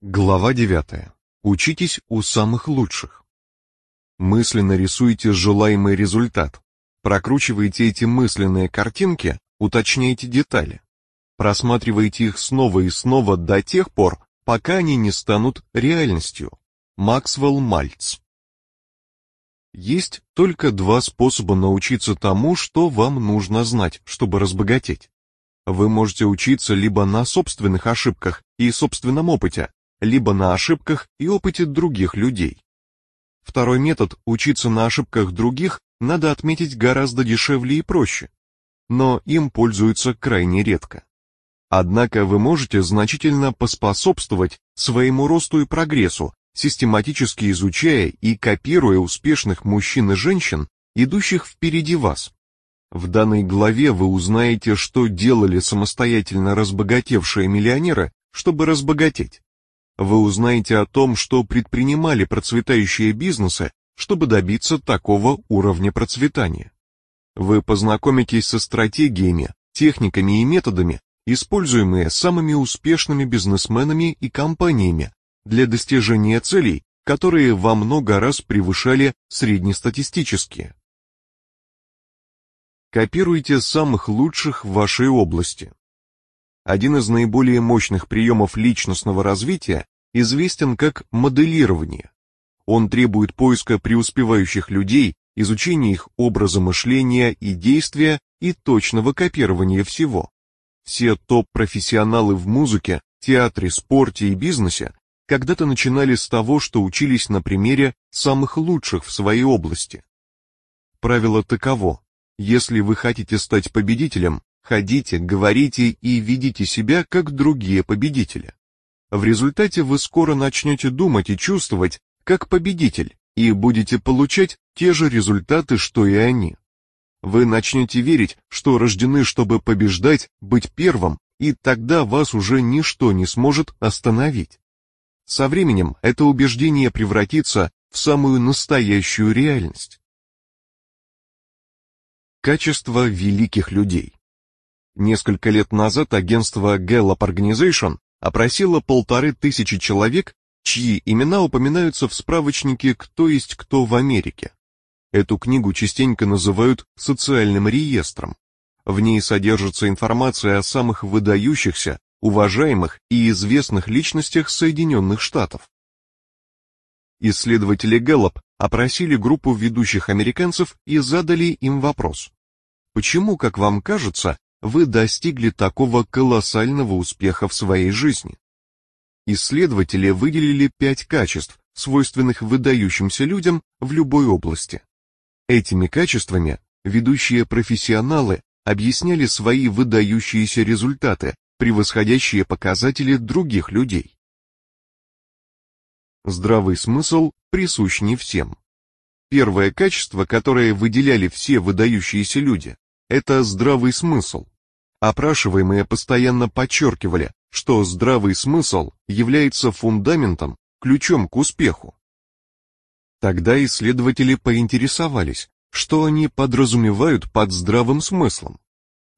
Глава 9. Учитесь у самых лучших. Мысленно рисуйте желаемый результат. Прокручивайте эти мысленные картинки, уточняйте детали. Просматривайте их снова и снова до тех пор, пока они не станут реальностью. Максвелл Мальц. Есть только два способа научиться тому, что вам нужно знать, чтобы разбогатеть. Вы можете учиться либо на собственных ошибках и собственном опыте, либо на ошибках и опыте других людей. Второй метод учиться на ошибках других надо отметить гораздо дешевле и проще, но им пользуются крайне редко. Однако вы можете значительно поспособствовать своему росту и прогрессу, систематически изучая и копируя успешных мужчин и женщин, идущих впереди вас. В данной главе вы узнаете, что делали самостоятельно разбогатевшие миллионеры, чтобы разбогатеть. Вы узнаете о том, что предпринимали процветающие бизнесы, чтобы добиться такого уровня процветания. Вы познакомитесь со стратегиями, техниками и методами, используемые самыми успешными бизнесменами и компаниями для достижения целей, которые во много раз превышали среднестатистические. Копируйте самых лучших в вашей области. Один из наиболее мощных приемов личностного развития известен как моделирование. Он требует поиска преуспевающих людей, изучения их образа мышления и действия и точного копирования всего. Все топ-профессионалы в музыке, театре, спорте и бизнесе когда-то начинали с того, что учились на примере самых лучших в своей области. Правило таково: если вы хотите стать победителем, Ходите, говорите и ведите себя, как другие победители. В результате вы скоро начнете думать и чувствовать, как победитель, и будете получать те же результаты, что и они. Вы начнете верить, что рождены, чтобы побеждать, быть первым, и тогда вас уже ничто не сможет остановить. Со временем это убеждение превратится в самую настоящую реальность. Качество великих людей Несколько лет назад агентство Gallup Organization опросило полторы тысячи человек, чьи имена упоминаются в справочнике «Кто есть кто в Америке». Эту книгу частенько называют социальным реестром. В ней содержится информация о самых выдающихся, уважаемых и известных личностях Соединенных Штатов. Исследователи Gallup опросили группу ведущих американцев и задали им вопрос. Почему, как вам кажется, вы достигли такого колоссального успеха в своей жизни? Исследователи выделили пять качеств, свойственных выдающимся людям в любой области. Этими качествами ведущие профессионалы объясняли свои выдающиеся результаты, превосходящие показатели других людей. Здравый смысл присущ не всем. Первое качество, которое выделяли все выдающиеся люди, это здравый смысл. Опрашиваемые постоянно подчеркивали, что здравый смысл является фундаментом, ключом к успеху. Тогда исследователи поинтересовались, что они подразумевают под здравым смыслом.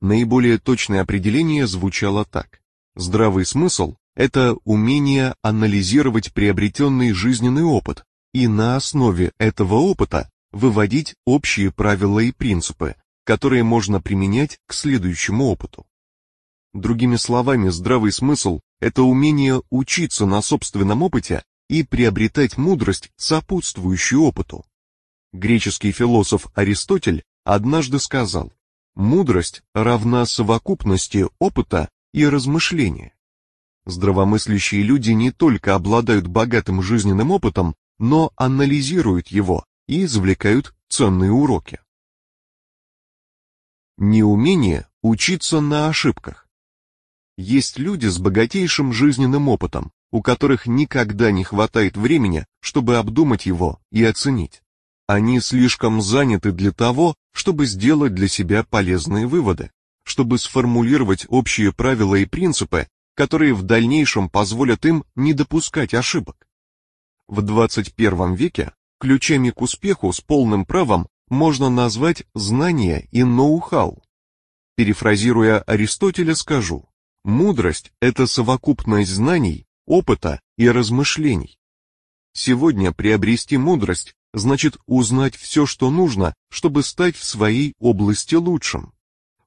Наиболее точное определение звучало так. Здравый смысл – это умение анализировать приобретенный жизненный опыт и на основе этого опыта выводить общие правила и принципы, которые можно применять к следующему опыту. Другими словами, здравый смысл – это умение учиться на собственном опыте и приобретать мудрость, сопутствующую опыту. Греческий философ Аристотель однажды сказал, мудрость равна совокупности опыта и размышления. Здравомыслящие люди не только обладают богатым жизненным опытом, но анализируют его и извлекают ценные уроки. Неумение учиться на ошибках. Есть люди с богатейшим жизненным опытом, у которых никогда не хватает времени, чтобы обдумать его и оценить. Они слишком заняты для того, чтобы сделать для себя полезные выводы, чтобы сформулировать общие правила и принципы, которые в дальнейшем позволят им не допускать ошибок. В 21 веке ключами к успеху с полным правом можно назвать знания и ноу-хау. Перефразируя Аристотеля, скажу, мудрость – это совокупность знаний, опыта и размышлений. Сегодня приобрести мудрость значит узнать все, что нужно, чтобы стать в своей области лучшим.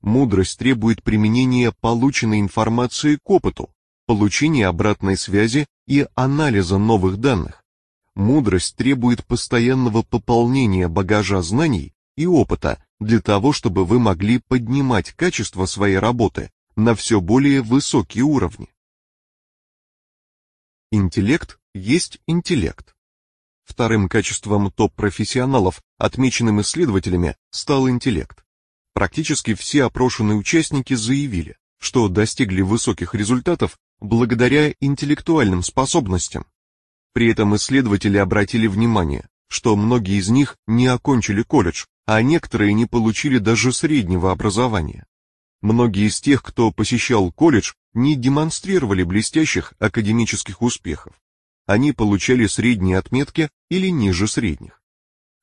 Мудрость требует применения полученной информации к опыту, получения обратной связи и анализа новых данных. Мудрость требует постоянного пополнения багажа знаний и опыта для того, чтобы вы могли поднимать качество своей работы на все более высокие уровни. Интеллект есть интеллект. Вторым качеством топ-профессионалов, отмеченным исследователями, стал интеллект. Практически все опрошенные участники заявили, что достигли высоких результатов благодаря интеллектуальным способностям. При этом исследователи обратили внимание, что многие из них не окончили колледж, а некоторые не получили даже среднего образования. Многие из тех, кто посещал колледж, не демонстрировали блестящих академических успехов. Они получали средние отметки или ниже средних.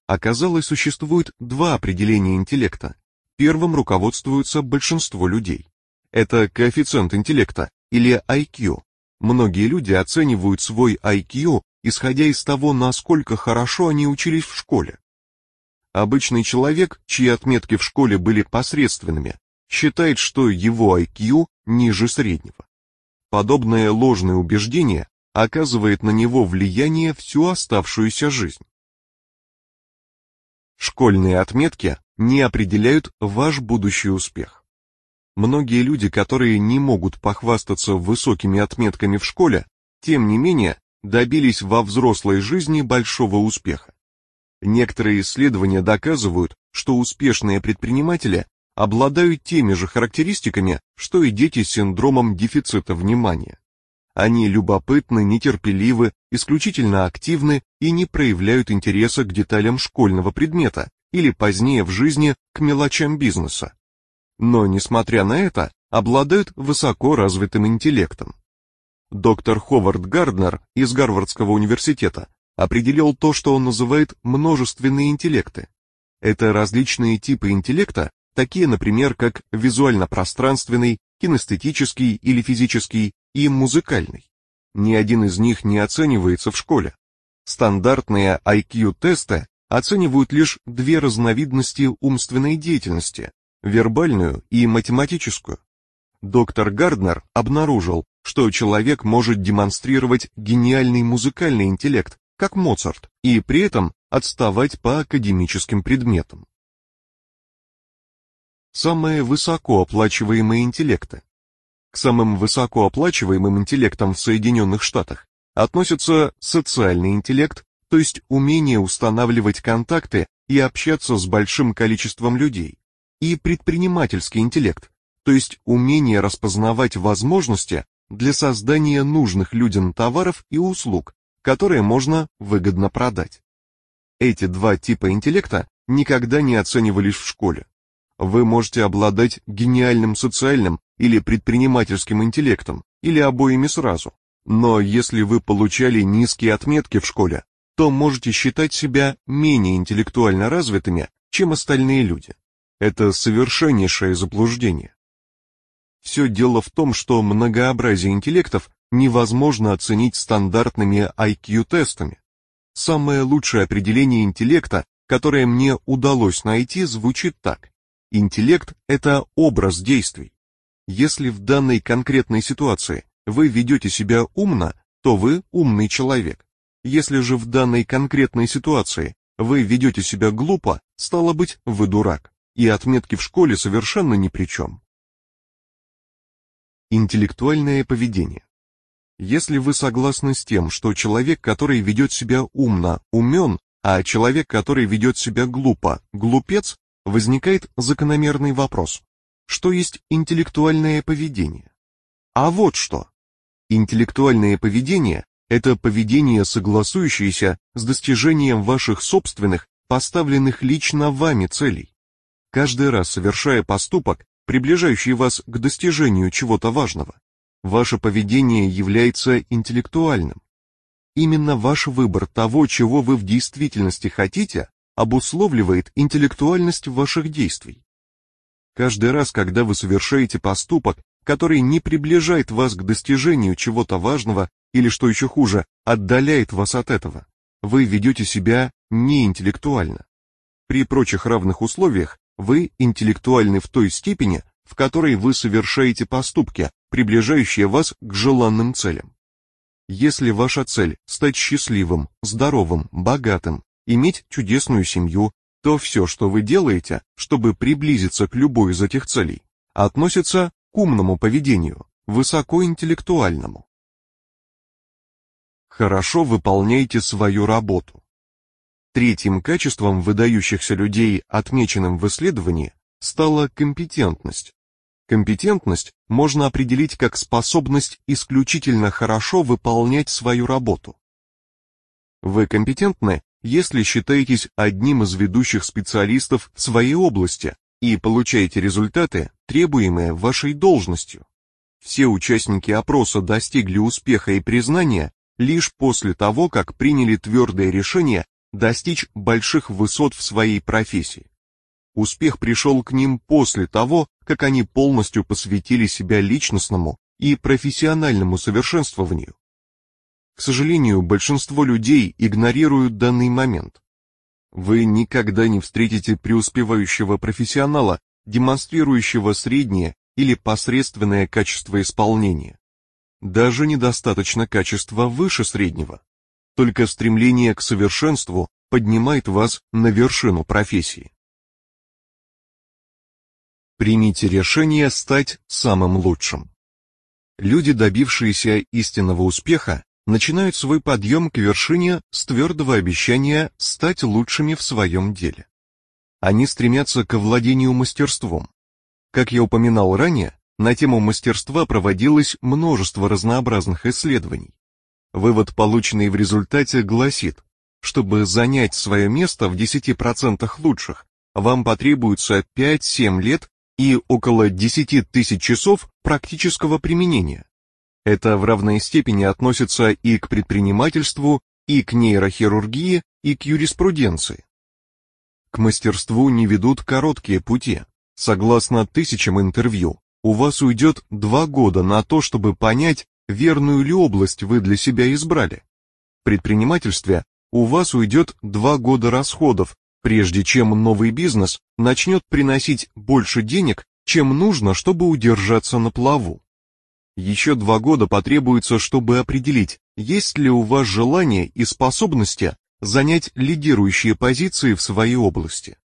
Оказалось, существует два определения интеллекта. Первым руководствуется большинство людей. Это коэффициент интеллекта или IQ. Многие люди оценивают свой IQ, исходя из того, насколько хорошо они учились в школе. Обычный человек, чьи отметки в школе были посредственными, считает, что его IQ ниже среднего. Подобное ложное убеждение оказывает на него влияние всю оставшуюся жизнь. Школьные отметки не определяют ваш будущий успех. Многие люди, которые не могут похвастаться высокими отметками в школе, тем не менее добились во взрослой жизни большого успеха. Некоторые исследования доказывают, что успешные предприниматели обладают теми же характеристиками, что и дети с синдромом дефицита внимания. Они любопытны, нетерпеливы, исключительно активны и не проявляют интереса к деталям школьного предмета или позднее в жизни к мелочам бизнеса. Но, несмотря на это, обладают высоко развитым интеллектом. Доктор Ховард Гарднер из Гарвардского университета определил то, что он называет множественные интеллекты. Это различные типы интеллекта, такие, например, как визуально-пространственный, кинестетический или физический и музыкальный. Ни один из них не оценивается в школе. Стандартные IQ-тесты оценивают лишь две разновидности умственной деятельности – вербальную и математическую. Доктор Гарднер обнаружил, что человек может демонстрировать гениальный музыкальный интеллект, как Моцарт, и при этом отставать по академическим предметам самые высокооплачиваемые интеллекты. К самым высокооплачиваемым интеллектам в Соединенных Штатах относятся социальный интеллект, то есть умение устанавливать контакты и общаться с большим количеством людей, и предпринимательский интеллект, то есть умение распознавать возможности для создания нужных людям товаров и услуг, которые можно выгодно продать. Эти два типа интеллекта никогда не оценивались в школе. Вы можете обладать гениальным социальным или предпринимательским интеллектом, или обоими сразу. Но если вы получали низкие отметки в школе, то можете считать себя менее интеллектуально развитыми, чем остальные люди. Это совершеннейшее заблуждение. Все дело в том, что многообразие интеллектов невозможно оценить стандартными IQ-тестами. Самое лучшее определение интеллекта, которое мне удалось найти, звучит так. Интеллект – это образ действий. Если в данной конкретной ситуации вы ведете себя умно, то вы умный человек. Если же в данной конкретной ситуации вы ведете себя глупо, стало быть, вы дурак, и отметки в школе совершенно ни при чем. Интеллектуальное поведение. Если вы согласны с тем, что человек, который ведет себя умно, умен, а человек, который ведет себя глупо, глупец, возникает закономерный вопрос. Что есть интеллектуальное поведение? А вот что. Интеллектуальное поведение – это поведение, согласующееся с достижением ваших собственных, поставленных лично вами целей. Каждый раз совершая поступок, приближающий вас к достижению чего-то важного, ваше поведение является интеллектуальным. Именно ваш выбор того, чего вы в действительности хотите, обусловливает интеллектуальность ваших действий. Каждый раз, когда вы совершаете поступок, который не приближает вас к достижению чего-то важного или, что еще хуже, отдаляет вас от этого. Вы ведете себя неинтеллектуально. При прочих равных условиях вы интеллектуальны в той степени, в которой вы совершаете поступки, приближающие вас к желанным целям. Если ваша цель – стать счастливым, здоровым, богатым, иметь чудесную семью, то все, что вы делаете, чтобы приблизиться к любой из этих целей, относится к умному поведению, высокоинтеллектуальному. Хорошо выполняйте свою работу. Третьим качеством выдающихся людей, отмеченным в исследовании, стала компетентность. Компетентность можно определить как способность исключительно хорошо выполнять свою работу. Вы компетентны, если считаетесь одним из ведущих специалистов в своей области и получаете результаты, требуемые вашей должностью. Все участники опроса достигли успеха и признания лишь после того, как приняли твердое решение достичь больших высот в своей профессии. Успех пришел к ним после того, как они полностью посвятили себя личностному и профессиональному совершенствованию. К сожалению, большинство людей игнорируют данный момент. Вы никогда не встретите преуспевающего профессионала, демонстрирующего среднее или посредственное качество исполнения. Даже недостаточно качества выше среднего. Только стремление к совершенству поднимает вас на вершину профессии. Примите решение стать самым лучшим. Люди, добившиеся истинного успеха, начинают свой подъем к вершине с твердого обещания стать лучшими в своем деле. Они стремятся к владению мастерством. Как я упоминал ранее, на тему мастерства проводилось множество разнообразных исследований. Вывод, полученный в результате, гласит, чтобы занять свое место в 10% лучших, вам потребуется 5-7 лет и около 10 тысяч часов практического применения. Это в равной степени относится и к предпринимательству, и к нейрохирургии, и к юриспруденции. К мастерству не ведут короткие пути. Согласно тысячам интервью, у вас уйдет два года на то, чтобы понять, верную ли область вы для себя избрали. В предпринимательстве у вас уйдет два года расходов, прежде чем новый бизнес начнет приносить больше денег, чем нужно, чтобы удержаться на плаву. Еще два года потребуется, чтобы определить, есть ли у вас желание и способности занять лидирующие позиции в своей области.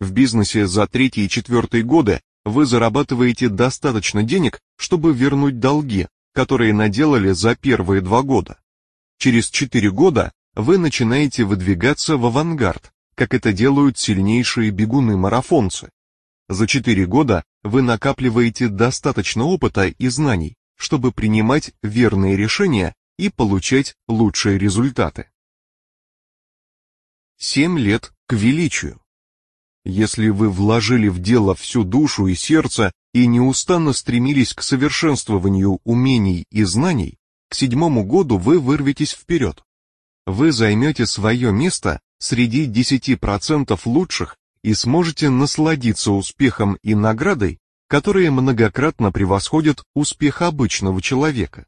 В бизнесе за третий и четвертый годы вы зарабатываете достаточно денег, чтобы вернуть долги, которые наделали за первые два года. Через четыре года вы начинаете выдвигаться в авангард, как это делают сильнейшие бегуны-марафонцы. За 4 года вы накапливаете достаточно опыта и знаний, чтобы принимать верные решения и получать лучшие результаты. 7 лет к величию. Если вы вложили в дело всю душу и сердце и неустанно стремились к совершенствованию умений и знаний, к седьмому году вы вырветесь вперед. Вы займете свое место среди 10% лучших и сможете насладиться успехом и наградой, которые многократно превосходят успех обычного человека.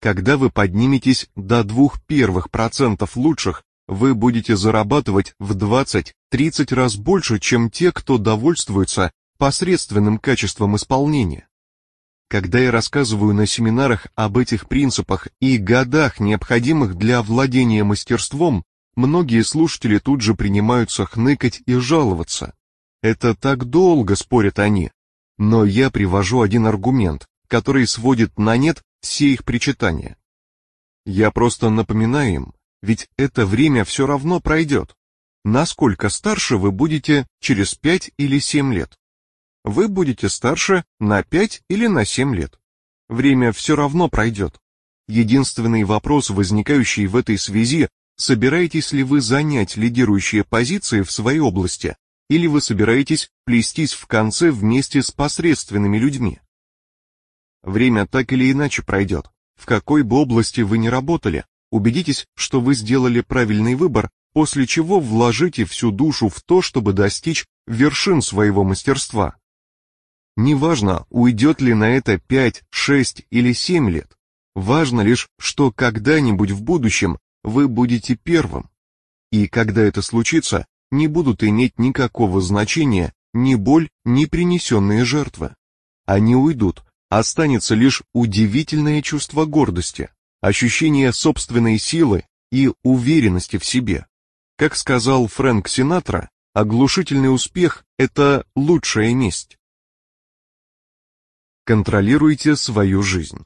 Когда вы подниметесь до двух первых процентов лучших, вы будете зарабатывать в 20-30 раз больше, чем те, кто довольствуется посредственным качеством исполнения. Когда я рассказываю на семинарах об этих принципах и годах, необходимых для владения мастерством, Многие слушатели тут же принимаются хныкать и жаловаться. Это так долго, спорят они. Но я привожу один аргумент, который сводит на нет все их причитания. Я просто напоминаю им, ведь это время все равно пройдет. Насколько старше вы будете через 5 или 7 лет? Вы будете старше на 5 или на 7 лет. Время все равно пройдет. Единственный вопрос, возникающий в этой связи, Собираетесь ли вы занять лидирующие позиции в своей области, или вы собираетесь плестись в конце вместе с посредственными людьми? Время так или иначе пройдет. В какой бы области вы ни работали, убедитесь, что вы сделали правильный выбор, после чего вложите всю душу в то, чтобы достичь вершин своего мастерства. Неважно, уйдет ли на это 5, 6 или 7 лет, Важно лишь, что когда-нибудь в будущем вы будете первым. И когда это случится, не будут иметь никакого значения ни боль, ни принесенные жертвы. Они уйдут, останется лишь удивительное чувство гордости, ощущение собственной силы и уверенности в себе. Как сказал Фрэнк Синатра, оглушительный успех – это лучшая месть. Контролируйте свою жизнь.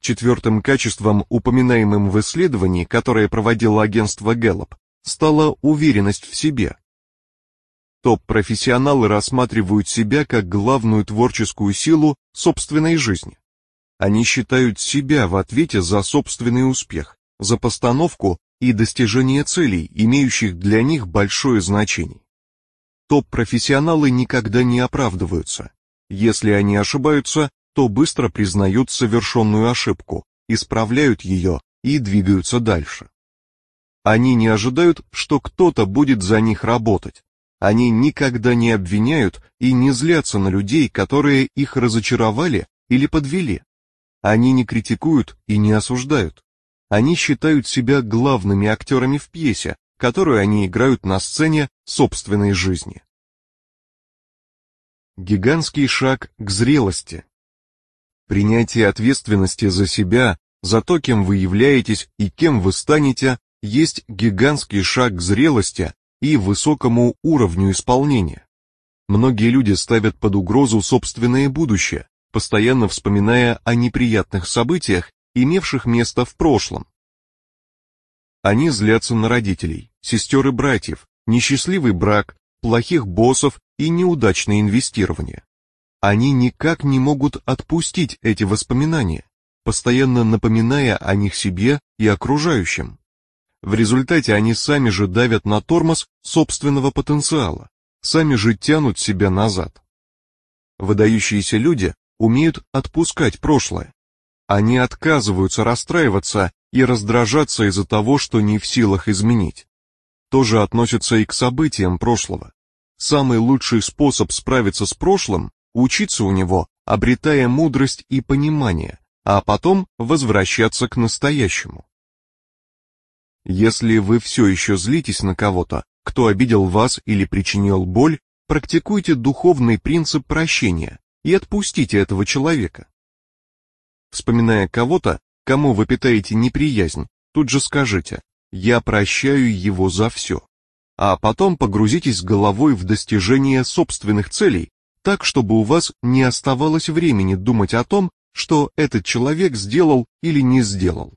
Четвертым качеством, упоминаемым в исследовании, которое проводило агентство Gallup, стала уверенность в себе. Топ-профессионалы рассматривают себя как главную творческую силу собственной жизни. Они считают себя в ответе за собственный успех, за постановку и достижение целей, имеющих для них большое значение. Топ-профессионалы никогда не оправдываются. Если они ошибаются, то быстро признают совершенную ошибку, исправляют ее и двигаются дальше. Они не ожидают, что кто-то будет за них работать. Они никогда не обвиняют и не злятся на людей, которые их разочаровали или подвели. Они не критикуют и не осуждают. Они считают себя главными актерами в пьесе, которую они играют на сцене собственной жизни. Гигантский шаг к зрелости. Принятие ответственности за себя, за то, кем вы являетесь и кем вы станете, есть гигантский шаг к зрелости и высокому уровню исполнения. Многие люди ставят под угрозу собственное будущее, постоянно вспоминая о неприятных событиях, имевших место в прошлом. Они злятся на родителей, сестер и братьев, несчастливый брак, плохих боссов и неудачное инвестирование. Они никак не могут отпустить эти воспоминания, постоянно напоминая о них себе и окружающим. В результате они сами же давят на тормоз собственного потенциала, сами же тянут себя назад. Выдающиеся люди умеют отпускать прошлое. Они отказываются расстраиваться и раздражаться из-за того, что не в силах изменить. То же относится и к событиям прошлого. Самый лучший способ справиться с прошлым – учиться у него, обретая мудрость и понимание, а потом возвращаться к настоящему. Если вы все еще злитесь на кого-то, кто обидел вас или причинил боль, практикуйте духовный принцип прощения и отпустите этого человека. Вспоминая кого-то, кому вы питаете неприязнь, тут же скажите «я прощаю его за все» а потом погрузитесь головой в достижение собственных целей, так чтобы у вас не оставалось времени думать о том, что этот человек сделал или не сделал.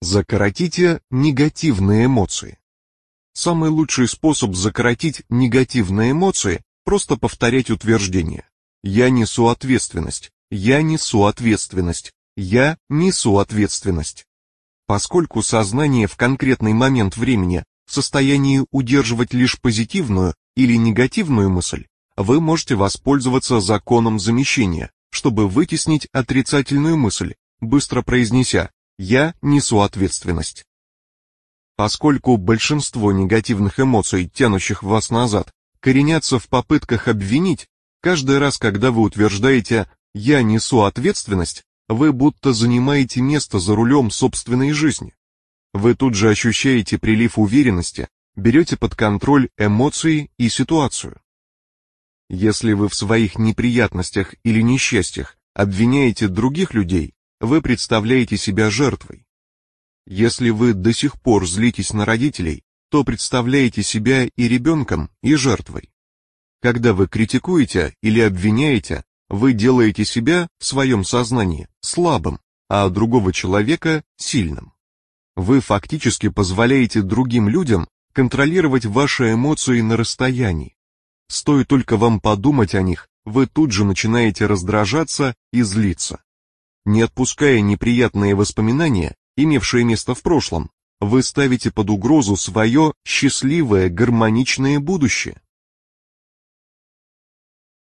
Закоротите негативные эмоции. Самый лучший способ закоротить негативные эмоции – просто повторять утверждение. Я несу ответственность, я несу ответственность, я несу ответственность. Поскольку сознание в конкретный момент времени в состоянии удерживать лишь позитивную или негативную мысль, вы можете воспользоваться законом замещения, чтобы вытеснить отрицательную мысль, быстро произнеся «я несу ответственность». Поскольку большинство негативных эмоций, тянущих вас назад, коренятся в попытках обвинить, каждый раз, когда вы утверждаете «я несу ответственность», вы будто занимаете место за рулем собственной жизни. Вы тут же ощущаете прилив уверенности, берете под контроль эмоции и ситуацию. Если вы в своих неприятностях или несчастьях обвиняете других людей, вы представляете себя жертвой. Если вы до сих пор злитесь на родителей, то представляете себя и ребенком, и жертвой. Когда вы критикуете или обвиняете, вы делаете себя в своем сознании слабым, а другого человека сильным. Вы фактически позволяете другим людям контролировать ваши эмоции на расстоянии. Стоит только вам подумать о них, вы тут же начинаете раздражаться и злиться. Не отпуская неприятные воспоминания, имевшие место в прошлом, вы ставите под угрозу свое счастливое гармоничное будущее.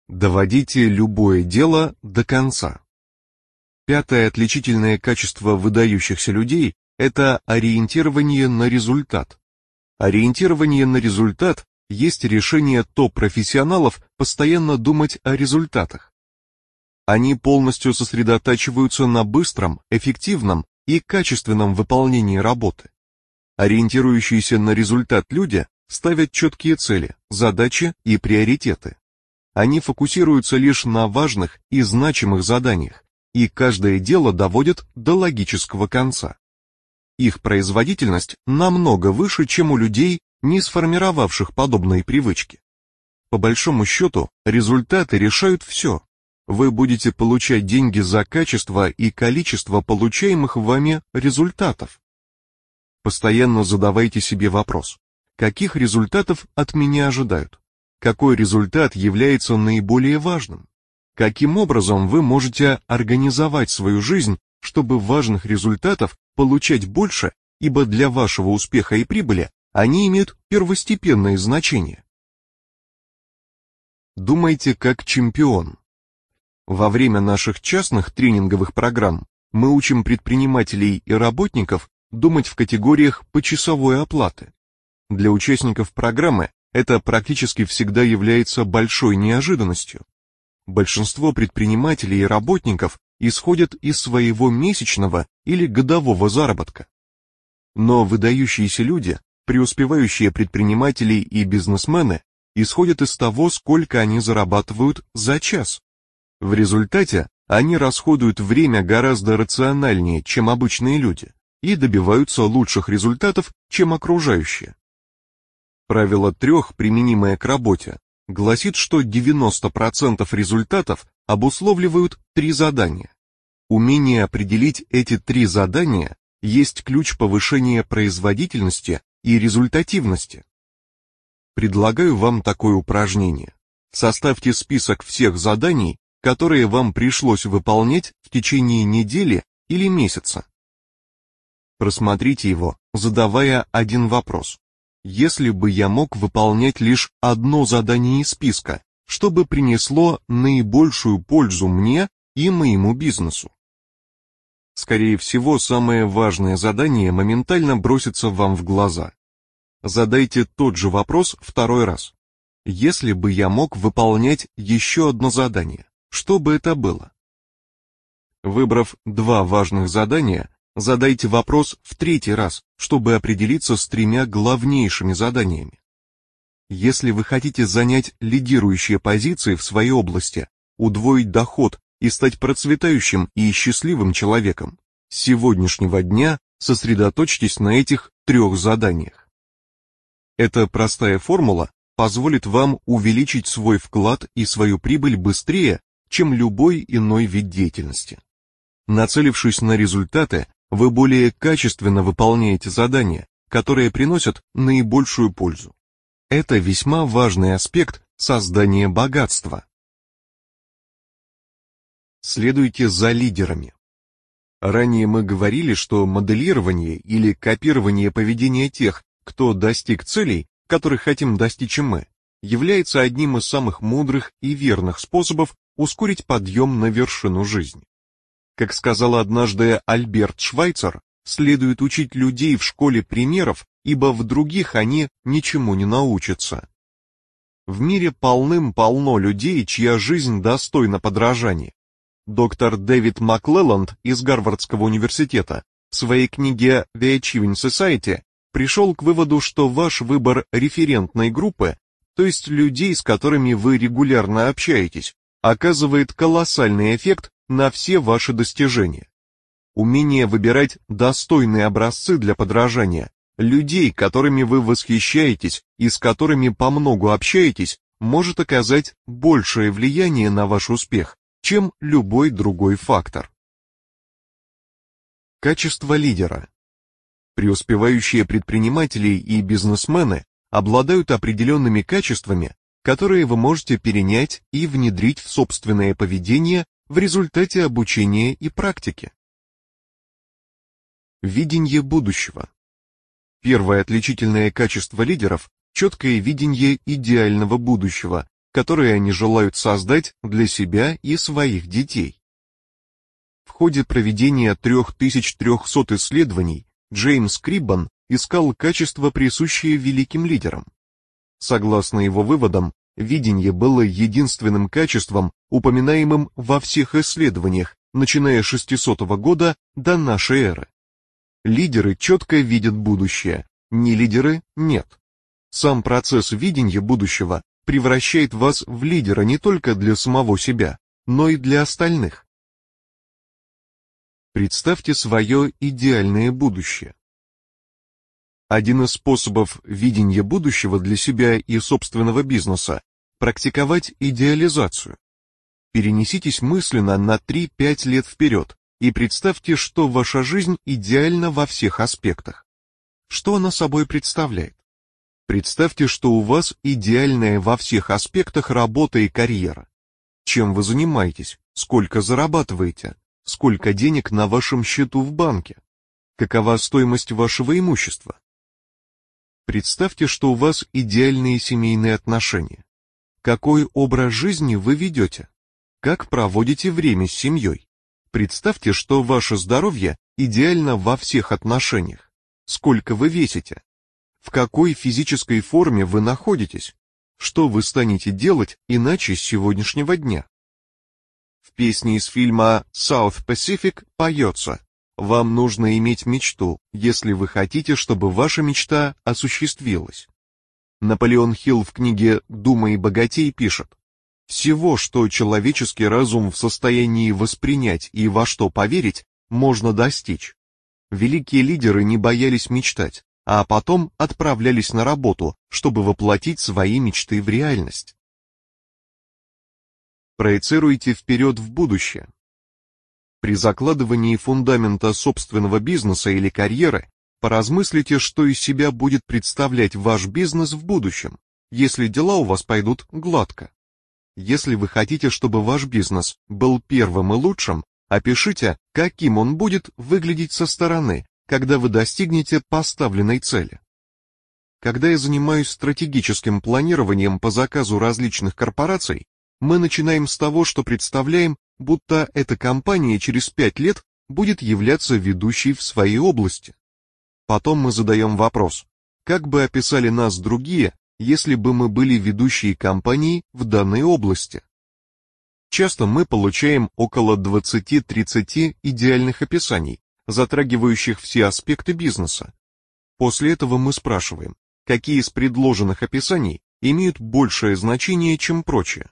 Доводите любое дело до конца. Пятое отличительное качество выдающихся людей – это ориентирование на результат. Ориентирование на результат есть решение топ-профессионалов постоянно думать о результатах. Они полностью сосредотачиваются на быстром, эффективном и качественном выполнении работы. Ориентирующиеся на результат люди ставят четкие цели, задачи и приоритеты. Они фокусируются лишь на важных и значимых заданиях, и каждое дело доводят до логического конца. Их производительность намного выше, чем у людей, не сформировавших подобные привычки. По большому счету, результаты решают все. Вы будете получать деньги за качество и количество получаемых вами результатов. Постоянно задавайте себе вопрос, каких результатов от меня ожидают? Какой результат является наиболее важным? Каким образом вы можете организовать свою жизнь, чтобы важных результатов получать больше, ибо для вашего успеха и прибыли они имеют первостепенное значение? Думайте как чемпион. Во время наших частных тренинговых программ мы учим предпринимателей и работников думать в категориях почасовой оплаты. Для участников программы это практически всегда является большой неожиданностью. Большинство предпринимателей и работников исходят из своего месячного или годового заработка. Но выдающиеся люди, преуспевающие предприниматели и бизнесмены, исходят из того, сколько они зарабатывают за час. В результате они расходуют время гораздо рациональнее, чем обычные люди, и добиваются лучших результатов, чем окружающие. Правило трех, применимое к работе, гласит, что 90% результатов обусловливают три задания. Умение определить эти три задания есть ключ повышения производительности и результативности. Предлагаю вам такое упражнение. Составьте список всех заданий, которые вам пришлось выполнять в течение недели или месяца. Просмотрите его, задавая один вопрос. Если бы я мог выполнять лишь одно задание из списка, чтобы принесло наибольшую пользу мне и моему бизнесу? Скорее всего, самое важное задание моментально бросится вам в глаза. Задайте тот же вопрос второй раз. Если бы я мог выполнять еще одно задание, что бы это было? Выбрав два важных задания, задайте вопрос в третий раз, чтобы определиться с тремя главнейшими заданиями. Если вы хотите занять лидирующие позиции в своей области, удвоить доход и стать процветающим и счастливым человеком, с сегодняшнего дня сосредоточьтесь на этих трех заданиях. Эта простая формула позволит вам увеличить свой вклад и свою прибыль быстрее, чем любой иной вид деятельности. Нацелившись на результаты, вы более качественно выполняете задания, которые приносят наибольшую пользу. Это весьма важный аспект создания богатства. Следуйте за лидерами. Ранее мы говорили, что моделирование или копирование поведения тех, кто достиг целей, которых хотим достичь мы, является одним из самых мудрых и верных способов ускорить подъем на вершину жизни. Как сказал однажды Альберт Швайцер, следует учить людей в школе примеров, ибо в других они ничему не научатся. В мире полным-полно людей, чья жизнь достойна подражания. Доктор Дэвид Маклелланд из Гарвардского университета в своей книге The Achieving Society пришел к выводу, что ваш выбор референтной группы, то есть людей, с которыми вы регулярно общаетесь, оказывает колоссальный эффект на все ваши достижения. Умение выбирать достойные образцы для подражания, людей, которыми вы восхищаетесь и с которыми по многу общаетесь, может оказать большее влияние на ваш успех, чем любой другой фактор. Качество лидера. Преуспевающие предприниматели и бизнесмены обладают определенными качествами, которые вы можете перенять и внедрить в собственное поведение в результате обучения и практики. Видение будущего. Первое отличительное качество лидеров – четкое видение идеального будущего, которое они желают создать для себя и своих детей. В ходе проведения 3300 исследований Джеймс Криббан искал качества, присущие великим лидерам. Согласно его выводам, видение было единственным качеством, упоминаемым во всех исследованиях, начиная с 600 года до нашей эры. Лидеры четко видят будущее, не лидеры – нет. Сам процесс видения будущего превращает вас в лидера не только для самого себя, но и для остальных. Представьте свое идеальное будущее. Один из способов видения будущего для себя и собственного бизнеса – практиковать идеализацию. Перенеситесь мысленно на 3-5 лет вперед и представьте, что ваша жизнь идеальна во всех аспектах. Что она собой представляет? Представьте, что у вас идеальная во всех аспектах работа и карьера. Чем вы занимаетесь, сколько зарабатываете, сколько денег на вашем счету в банке, какова стоимость вашего имущества. Представьте, что у вас идеальные семейные отношения. Какой образ жизни вы ведете? Как проводите время с семьей? Представьте, что ваше здоровье идеально во всех отношениях. Сколько вы весите? В какой физической форме вы находитесь? Что вы станете делать иначе с сегодняшнего дня? В песне из фильма South Pacific поется вам нужно иметь мечту, если вы хотите, чтобы ваша мечта осуществилась. Наполеон Хилл в книге «Думай богатей» пишет, «Всего, что человеческий разум в состоянии воспринять и во что поверить, можно достичь. Великие лидеры не боялись мечтать, а потом отправлялись на работу, чтобы воплотить свои мечты в реальность. Проецируйте вперед в будущее. При закладывании фундамента собственного бизнеса или карьеры поразмыслите, что из себя будет представлять ваш бизнес в будущем, если дела у вас пойдут гладко. Если вы хотите, чтобы ваш бизнес был первым и лучшим, опишите, каким он будет выглядеть со стороны, когда вы достигнете поставленной цели. Когда я занимаюсь стратегическим планированием по заказу различных корпораций, мы начинаем с того, что представляем, будто эта компания через пять лет будет являться ведущей в своей области. Потом мы задаем вопрос, как бы описали нас другие, если бы мы были ведущей компанией в данной области? Часто мы получаем около 20-30 идеальных описаний, затрагивающих все аспекты бизнеса. После этого мы спрашиваем, какие из предложенных описаний имеют большее значение, чем прочие.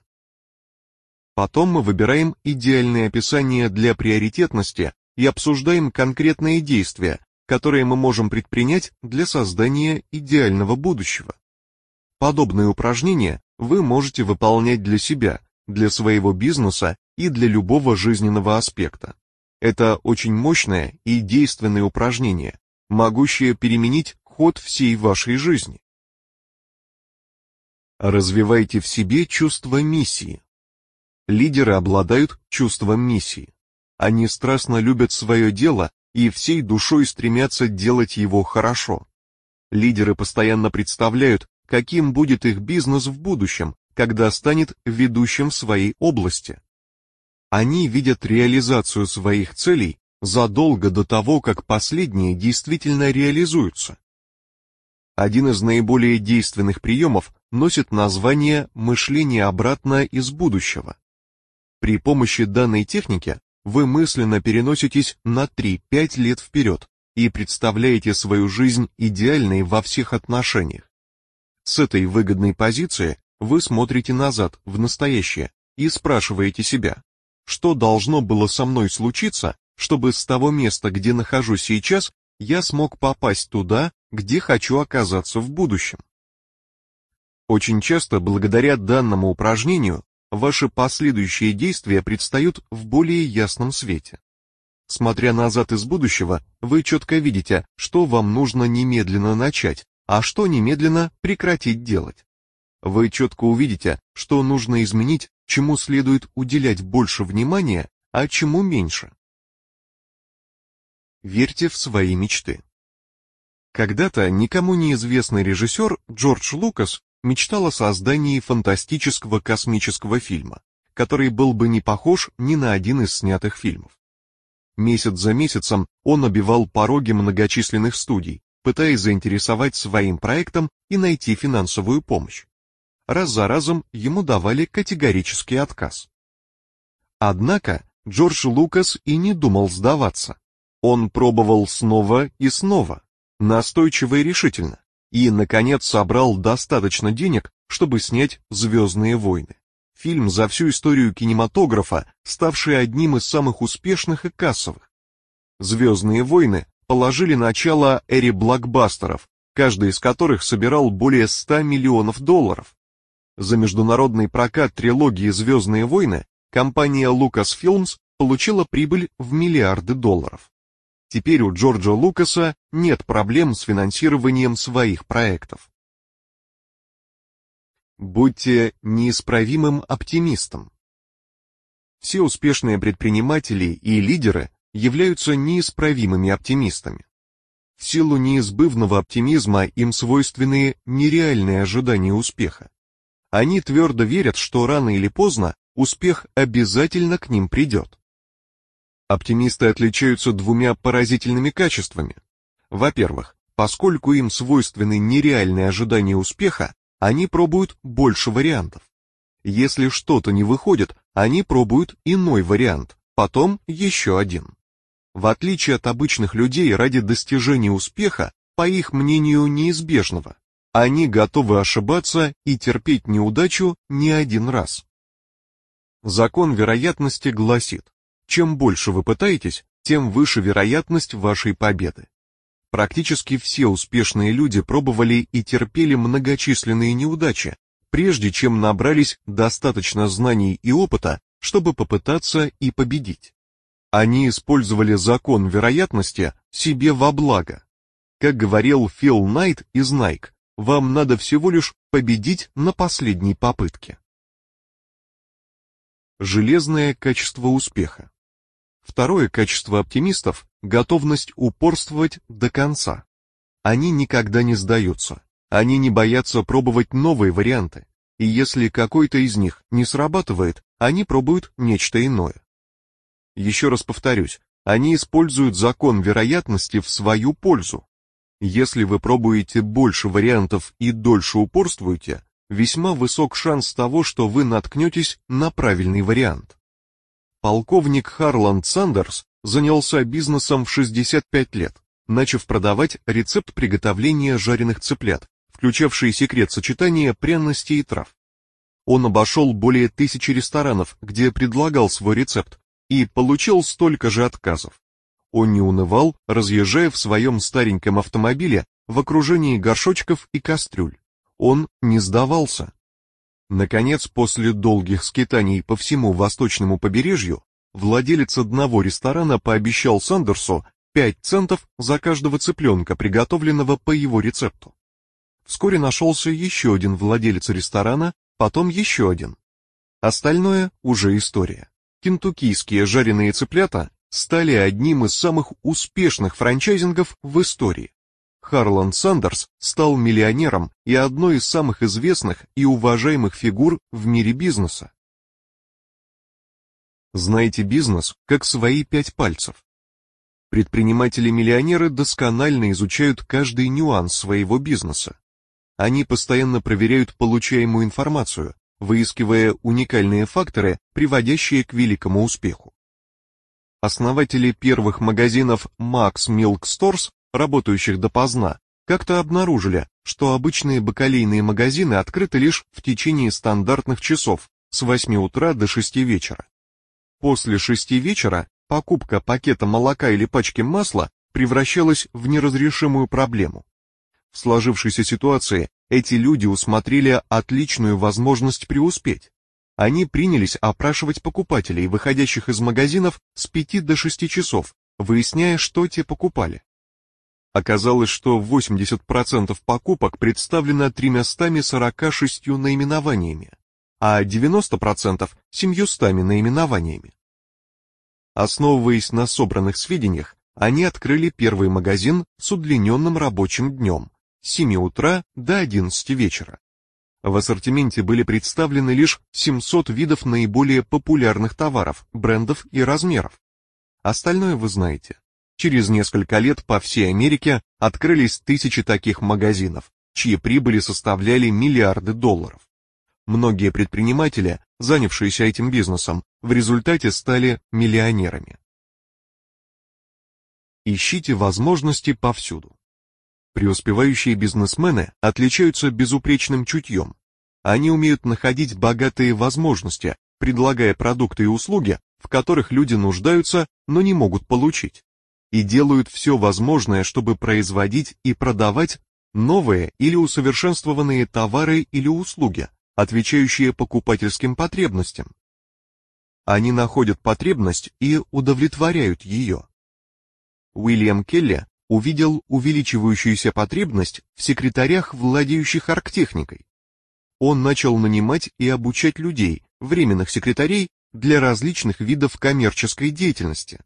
Потом мы выбираем идеальное описание для приоритетности и обсуждаем конкретные действия, которые мы можем предпринять для создания идеального будущего. Подобные упражнения вы можете выполнять для себя, для своего бизнеса и для любого жизненного аспекта. Это очень мощное и действенное упражнение, могущее переменить ход всей вашей жизни. Развивайте в себе чувство миссии. Лидеры обладают чувством миссии. Они страстно любят свое дело и всей душой стремятся делать его хорошо. Лидеры постоянно представляют, каким будет их бизнес в будущем, когда станет ведущим в своей области. Они видят реализацию своих целей задолго до того, как последние действительно реализуются. Один из наиболее действенных приемов носит название «мышление обратно из будущего». При помощи данной техники вы мысленно переноситесь на 3-5 лет вперед и представляете свою жизнь идеальной во всех отношениях. С этой выгодной позиции вы смотрите назад, в настоящее, и спрашиваете себя, что должно было со мной случиться, чтобы с того места, где нахожусь сейчас, я смог попасть туда, где хочу оказаться в будущем. Очень часто благодаря данному упражнению ваши последующие действия предстают в более ясном свете. Смотря назад из будущего, вы четко видите, что вам нужно немедленно начать, а что немедленно прекратить делать. Вы четко увидите, что нужно изменить, чему следует уделять больше внимания, а чему меньше. Верьте в свои мечты. Когда-то никому неизвестный режиссер Джордж Лукас мечтал о создании фантастического космического фильма, который был бы не похож ни на один из снятых фильмов. Месяц за месяцем он обивал пороги многочисленных студий, пытаясь заинтересовать своим проектом и найти финансовую помощь. раз за разом ему давали категорический отказ. Однако Джордж Лукас и не думал сдаваться. Он пробовал снова и снова, настойчиво и решительно, и, наконец, собрал достаточно денег, чтобы снять «Звездные войны». Фильм за всю историю кинематографа, ставший одним из самых успешных и кассовых. «Звездные войны» положили начало эре блокбастеров, каждый из которых собирал более 100 миллионов долларов. За международный прокат трилогии «Звездные войны» компания Lucasfilms получила прибыль в миллиарды долларов. Теперь у Джорджа Лукаса нет проблем с финансированием своих проектов. Будьте неисправимым оптимистом. Все успешные предприниматели и лидеры являются неисправимыми оптимистами. В силу неизбывного оптимизма им свойственны нереальные ожидания успеха. Они твердо верят, что рано или поздно успех обязательно к ним придет. Оптимисты отличаются двумя поразительными качествами. Во-первых, поскольку им свойственны нереальные ожидания успеха, они пробуют больше вариантов. Если что-то не выходит, они пробуют иной вариант, потом еще один. В отличие от обычных людей ради достижения успеха, по их мнению неизбежного, они готовы ошибаться и терпеть неудачу не один раз. Закон вероятности гласит, чем больше вы пытаетесь, тем выше вероятность вашей победы. Практически все успешные люди пробовали и терпели многочисленные неудачи, прежде чем набрались достаточно знаний и опыта, чтобы попытаться и победить. Они использовали закон вероятности себе во благо. Как говорил Фил Найт из Nike, вам надо всего лишь победить на последней попытке. Железное качество успеха. Второе качество оптимистов – готовность упорствовать до конца. Они никогда не сдаются, они не боятся пробовать новые варианты, и если какой-то из них не срабатывает, они пробуют нечто иное. Еще раз повторюсь, они используют закон вероятности в свою пользу. Если вы пробуете больше вариантов и дольше упорствуете, весьма высок шанс того, что вы наткнетесь на правильный вариант. Полковник Харланд Сандерс занялся бизнесом в 65 лет, начав продавать рецепт приготовления жареных цыплят, включавший секрет сочетания пряностей и трав. Он обошел более тысячи ресторанов, где предлагал свой рецепт, и получил столько же отказов. Он не унывал, разъезжая в своем стареньком автомобиле в окружении горшочков и кастрюль. Он не сдавался. Наконец, после долгих скитаний по всему восточному побережью, владелец одного ресторана пообещал Сандерсу 5 центов за каждого цыпленка, приготовленного по его рецепту. Вскоре нашелся еще один владелец ресторана, потом еще один. Остальное уже история. Кентуккийские жареные цыплята стали одним из самых успешных франчайзингов в истории. Харлан Сандерс стал миллионером и одной из самых известных и уважаемых фигур в мире бизнеса. Знайте бизнес как свои пять пальцев. Предприниматели-миллионеры досконально изучают каждый нюанс своего бизнеса. Они постоянно проверяют получаемую информацию, выискивая уникальные факторы, приводящие к великому успеху. Основатели первых магазинов Max Milk Stores работающих допоздна, как-то обнаружили, что обычные бакалейные магазины открыты лишь в течение стандартных часов с 8 утра до 6 вечера. После 6 вечера покупка пакета молока или пачки масла превращалась в неразрешимую проблему. В сложившейся ситуации эти люди усмотрели отличную возможность преуспеть. Они принялись опрашивать покупателей, выходящих из магазинов с 5 до 6 часов, выясняя, что те покупали. Оказалось, что 80% покупок представлено 346 наименованиями, а 90% — 700 наименованиями. Основываясь на собранных сведениях, они открыли первый магазин с удлиненным рабочим днем с 7 утра до 11 вечера. В ассортименте были представлены лишь 700 видов наиболее популярных товаров, брендов и размеров. Остальное вы знаете. Через несколько лет по всей Америке открылись тысячи таких магазинов, чьи прибыли составляли миллиарды долларов. многие предприниматели, занявшиеся этим бизнесом, в результате стали миллионерами. Ищите возможности повсюду. Преуспевающие бизнесмены отличаются безупречным чутьем. Они умеют находить богатые возможности, предлагая продукты и услуги, в которых люди нуждаются, но не могут получить. И делают все возможное, чтобы производить и продавать новые или усовершенствованные товары или услуги, отвечающие покупательским потребностям. Они находят потребность и удовлетворяют ее. Уильям Келли увидел увеличивающуюся потребность в секретарях, владеющих арктехникой. Он начал нанимать и обучать людей, временных секретарей, для различных видов коммерческой деятельности.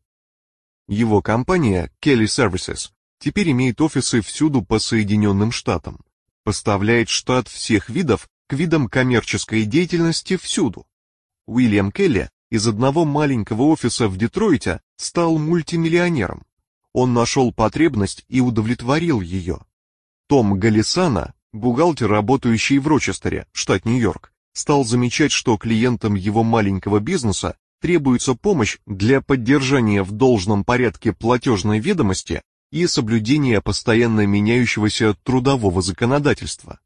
Его компания Kelly Services теперь имеет офисы всюду по Соединенным Штатам, поставляет штат всех видов к видам коммерческой деятельности всюду. Уильям Келли из одного маленького офиса в Детройте стал мультимиллионером. Он нашел потребность и удовлетворил ее. Том Галисана, бухгалтер, работающий в Рочестере, штат Нью-Йорк, стал замечать, что клиентам его маленького бизнеса требуется помощь для поддержания в должном порядке платежной ведомости и соблюдения постоянно меняющегося трудового законодательства.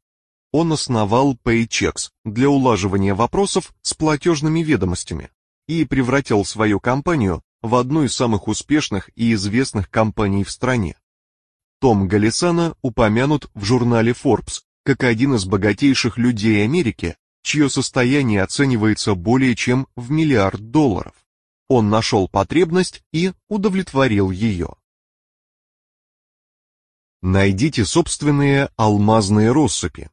Он основал Paychecks для улаживания вопросов с платежными ведомостями и превратил свою компанию в одну из самых успешных и известных компаний в стране. Том Галисана упомянут в журнале Forbes как один из богатейших людей Америки, чье состояние оценивается более чем в миллиард долларов. Он нашел потребность и удовлетворил ее. Найдите собственные алмазные россыпи.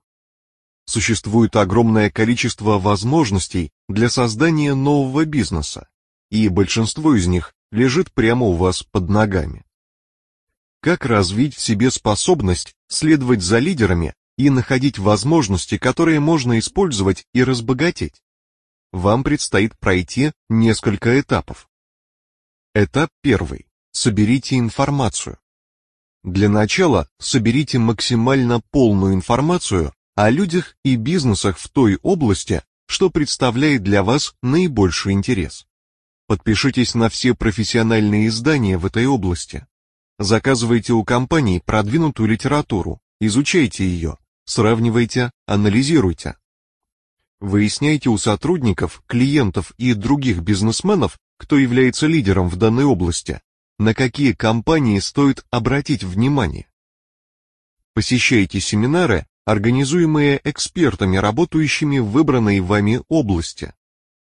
Существует огромное количество возможностей для создания нового бизнеса, и большинство из них лежит прямо у вас под ногами. Как развить в себе способность следовать за лидерами и находить возможности, которые можно использовать и разбогатеть? Вам предстоит пройти несколько этапов. Этап первый. Соберите информацию. Для начала соберите максимально полную информацию о людях и бизнесах в той области, что представляет для вас наибольший интерес. Подпишитесь на все профессиональные издания в этой области. Заказывайте у компаний продвинутую литературу, изучайте ее, сравнивайте, анализируйте. Выясняйте у сотрудников, клиентов и других бизнесменов, кто является лидером в данной области, на какие компании стоит обратить внимание. Посещайте семинары, организуемые экспертами, работающими в выбранной вами области.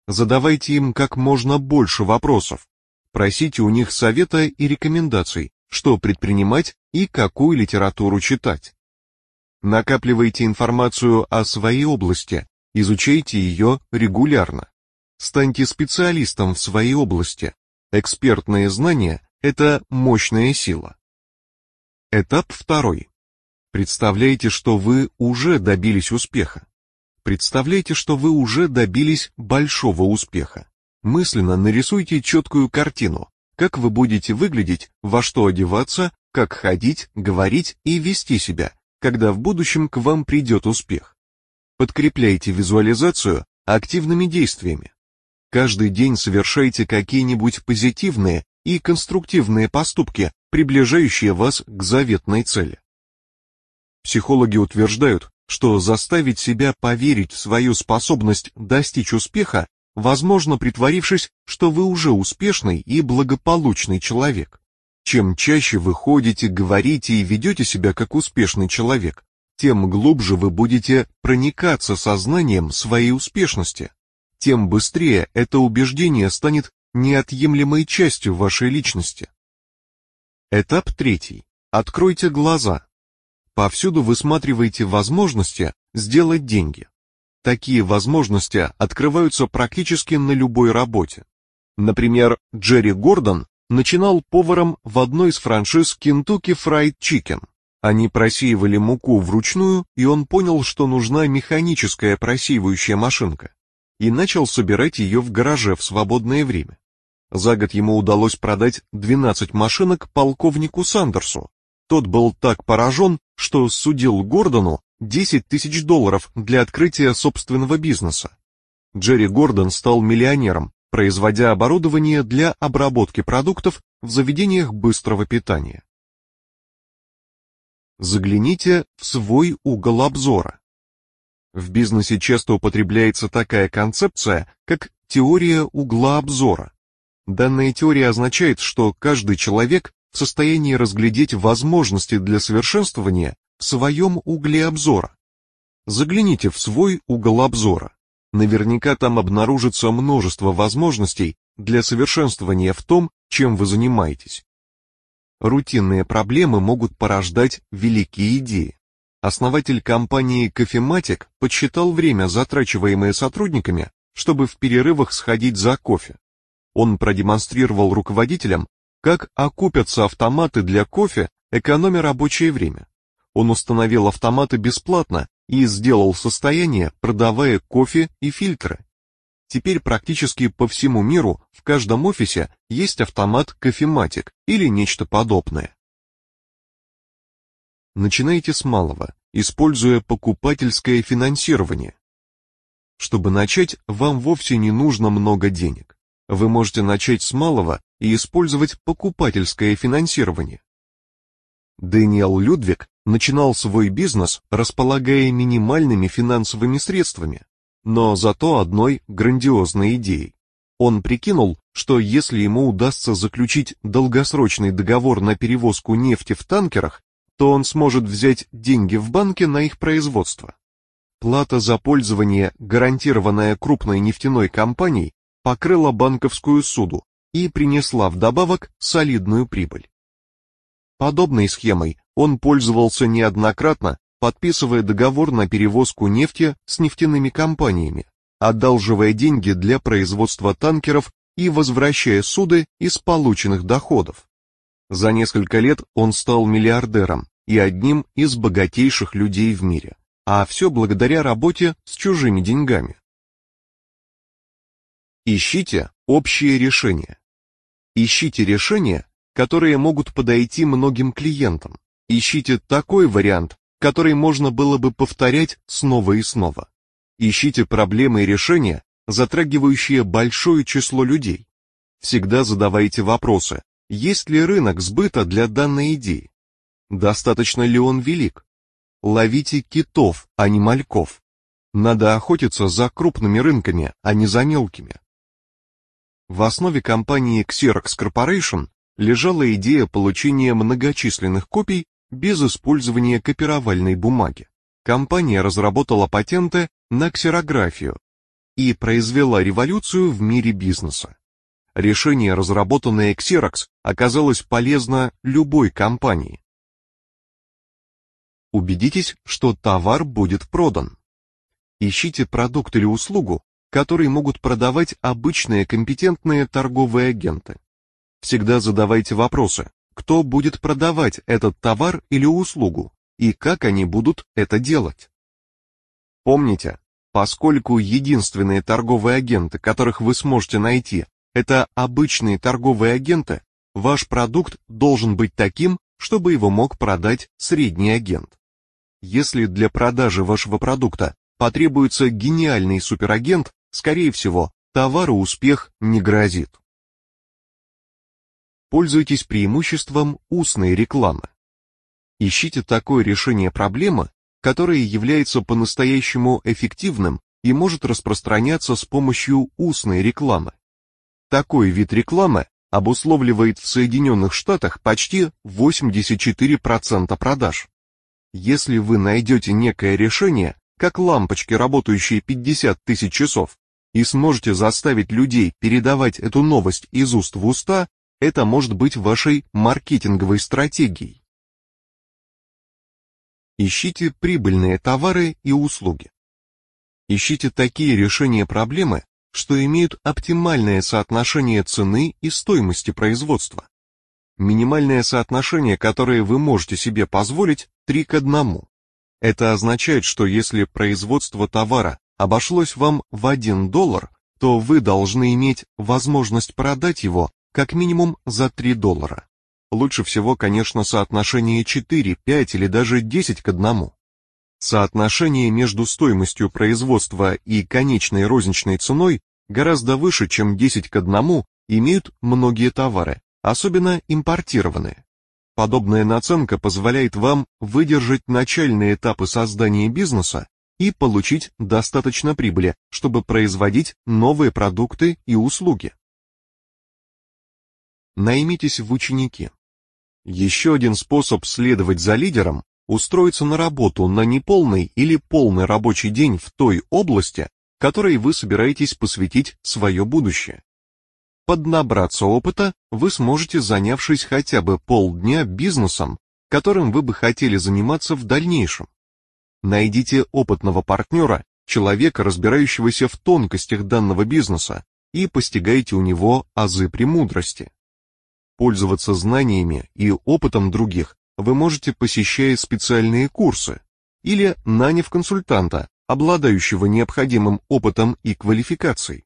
Задавайте им как можно больше вопросов. Просите у них совета и рекомендаций, что предпринимать и какую литературу читать. Накапливайте информацию о своей области, изучайте ее регулярно. Станьте специалистом в своей области. Экспертные знания – это мощная сила. Этап второй. Представляете, что вы уже добились успеха. Представляете, что вы уже добились большого успеха. Мысленно нарисуйте четкую картину, как вы будете выглядеть, во что одеваться, как ходить, говорить и вести себя, когда в будущем к вам придет успех. Подкрепляйте визуализацию активными действиями. Каждый день совершайте какие-нибудь позитивные и конструктивные поступки, приближающие вас к заветной цели. Психологи утверждают, что заставить себя поверить в свою способность достичь успеха возможно, притворившись, что вы уже успешный и благополучный человек. Чем чаще вы ходите, говорите и ведете себя как успешный человек, тем глубже вы будете проникаться сознанием своей успешности, тем быстрее это убеждение станет неотъемлемой частью вашей личности. Этап третий. Откройте глаза. Повсюду высматриваете возможности сделать деньги. Такие возможности открываются практически на любой работе. Например, Джерри Гордон начинал поваром в одной из франшиз Kentucky Fried Chicken. Они просеивали муку вручную, и он понял, что нужна механическая просеивающая машинка, и начал собирать ее в гараже в свободное время. За год ему удалось продать 12 машинок полковнику Сандерсу, тот был так поражен, что судил Гордону 10 тысяч долларов для открытия собственного бизнеса. Джерри Гордон стал миллионером, производя оборудование для обработки продуктов в заведениях быстрого питания. Загляните в свой угол обзора. В бизнесе часто употребляется такая концепция, как теория угла обзора. Данная теория означает, что каждый человек в состоянии разглядеть возможности для совершенствования в своем угле обзора. Загляните в свой угол обзора. Наверняка там обнаружится множество возможностей для совершенствования в том, чем вы занимаетесь. Рутинные проблемы могут порождать великие идеи. Основатель компании Кофематик подсчитал время, затрачиваемое сотрудниками, чтобы в перерывах сходить за кофе. Он продемонстрировал руководителям, как окупятся автоматы для кофе, экономя рабочее время. Он установил автоматы бесплатно и сделал состояние, продавая кофе и фильтры. Теперь практически по всему миру в каждом офисе есть автомат кофематик или нечто подобное. Начинайте с малого, используя покупательское финансирование. Чтобы начать, вам вовсе не нужно много денег. Вы можете начать с малого и использовать покупательское финансирование. Дэниел Людвиг начинал свой бизнес, располагая минимальными финансовыми средствами, но зато одной грандиозной идеей. Он прикинул, что если ему удастся заключить долгосрочный договор на перевозку нефти в танкерах, то он сможет взять деньги в банке на их производство. Плата за пользование, гарантированная крупной нефтяной компанией, покрыла банковскую суду и принесла вдобавок солидную прибыль. Подобной схемой он пользовался неоднократно, подписывая договор на перевозку нефти с нефтяными компаниями, одалживая деньги для производства танкеров и возвращая суды из полученных доходов. За несколько лет он стал миллиардером и одним из богатейших людей в мире, а все благодаря работе с чужими деньгами. Ищите общие решения. Ищите решения, которые могут подойти многим клиентам. Ищите такой вариант, который можно было бы повторять снова и снова. Ищите проблемы и решения, затрагивающие большое число людей. Всегда задавайте вопросы, есть ли рынок сбыта для данной идеи? Достаточно ли он велик? Ловите китов, а не мальков. Надо охотиться за крупными рынками, а не за мелкими. В основе компании Xerox Corporation лежала идея получения многочисленных копий без использования копировальной бумаги. Компания разработала патенты на ксерографию и произвела революцию в мире бизнеса. Решение, разработанное Xerox, оказалось полезно любой компании. Убедитесь, что товар будет продан. Ищите продукт или услугу, который могут продавать обычные компетентные торговые агенты. Всегда задавайте вопросы, кто будет продавать этот товар или услугу, и как они будут это делать. Помните, поскольку единственные торговые агенты, которых вы сможете найти, это обычные торговые агенты, ваш продукт должен быть таким, чтобы его мог продать средний агент. Если для продажи вашего продукта потребуется гениальный суперагент, скорее всего, товару успех не грозит. Пользуйтесь преимуществом устной рекламы. Ищите такое решение проблемы, которое является по-настоящему эффективным и может распространяться с помощью устной рекламы. Такой вид рекламы обусловливает в Соединенных Штатах почти 84% продаж. Если вы найдете некое решение, как лампочки, работающие 50 тысяч часов, и сможете заставить людей передавать эту новость из уст в уста, это может быть вашей маркетинговой стратегией. Ищите прибыльные товары и услуги. Ищите такие решения проблемы, что имеют оптимальное соотношение цены и стоимости производства. Минимальное соотношение, которое вы можете себе позволить, 3 к 1. Это означает, что если производство товара обошлось вам в 1 доллар, то вы должны иметь возможность продать его как минимум за 3 доллара. Лучше всего, конечно, соотношение 4, 5 или даже 10 к 1. Соотношение между стоимостью производства и конечной розничной ценой гораздо выше, чем 10 к 1 имеют многие товары, особенно импортированные. Подобная наценка позволяет вам выдержать начальные этапы создания бизнеса и получить достаточно прибыли, чтобы производить новые продукты и услуги. Наймитесь в ученики. Еще один способ следовать за лидером – устроиться на работу на неполный или полный рабочий день в той области, которой вы собираетесь посвятить свое будущее. Поднабраться опыта вы сможете, занявшись хотя бы полдня бизнесом, которым вы бы хотели заниматься в дальнейшем. Найдите опытного партнера, человека, разбирающегося в тонкостях данного бизнеса, и постигайте у него азы премудрости. Пользоваться знаниями и опытом других вы можете, посещая специальные курсы или наняв консультанта, обладающего необходимым опытом и квалификацией.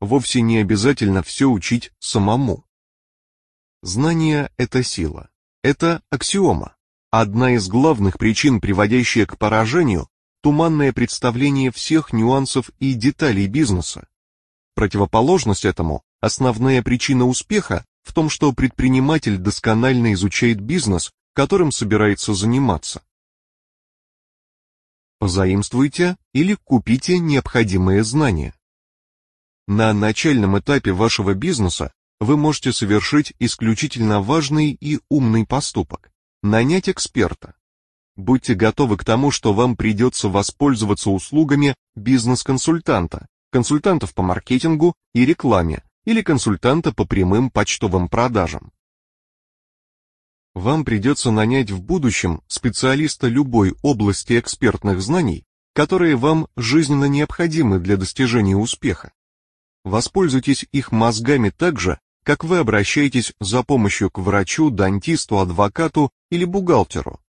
Вовсе не обязательно все учить самому. Знание – это сила. Это аксиома. Одна из главных причин, приводящая к поражению, туманное представление всех нюансов и деталей бизнеса. Противоположность этому, основная причина успеха в том, что предприниматель досконально изучает бизнес, которым собирается заниматься. Позаимствуйте или купите необходимые знания. На начальном этапе вашего бизнеса вы можете совершить исключительно важный и умный поступок нанять эксперта. Будьте готовы к тому, что вам придется воспользоваться услугами бизнес-консультанта, консультантов по маркетингу и рекламе или консультанта по прямым почтовым продажам. Вам придется нанять в будущем специалиста любой области экспертных знаний, которые вам жизненно необходимы для достижения успеха. Воспользуйтесь их мозгами так же, как вы обращаетесь за помощью к врачу, дантисту, адвокату или бухгалтеру.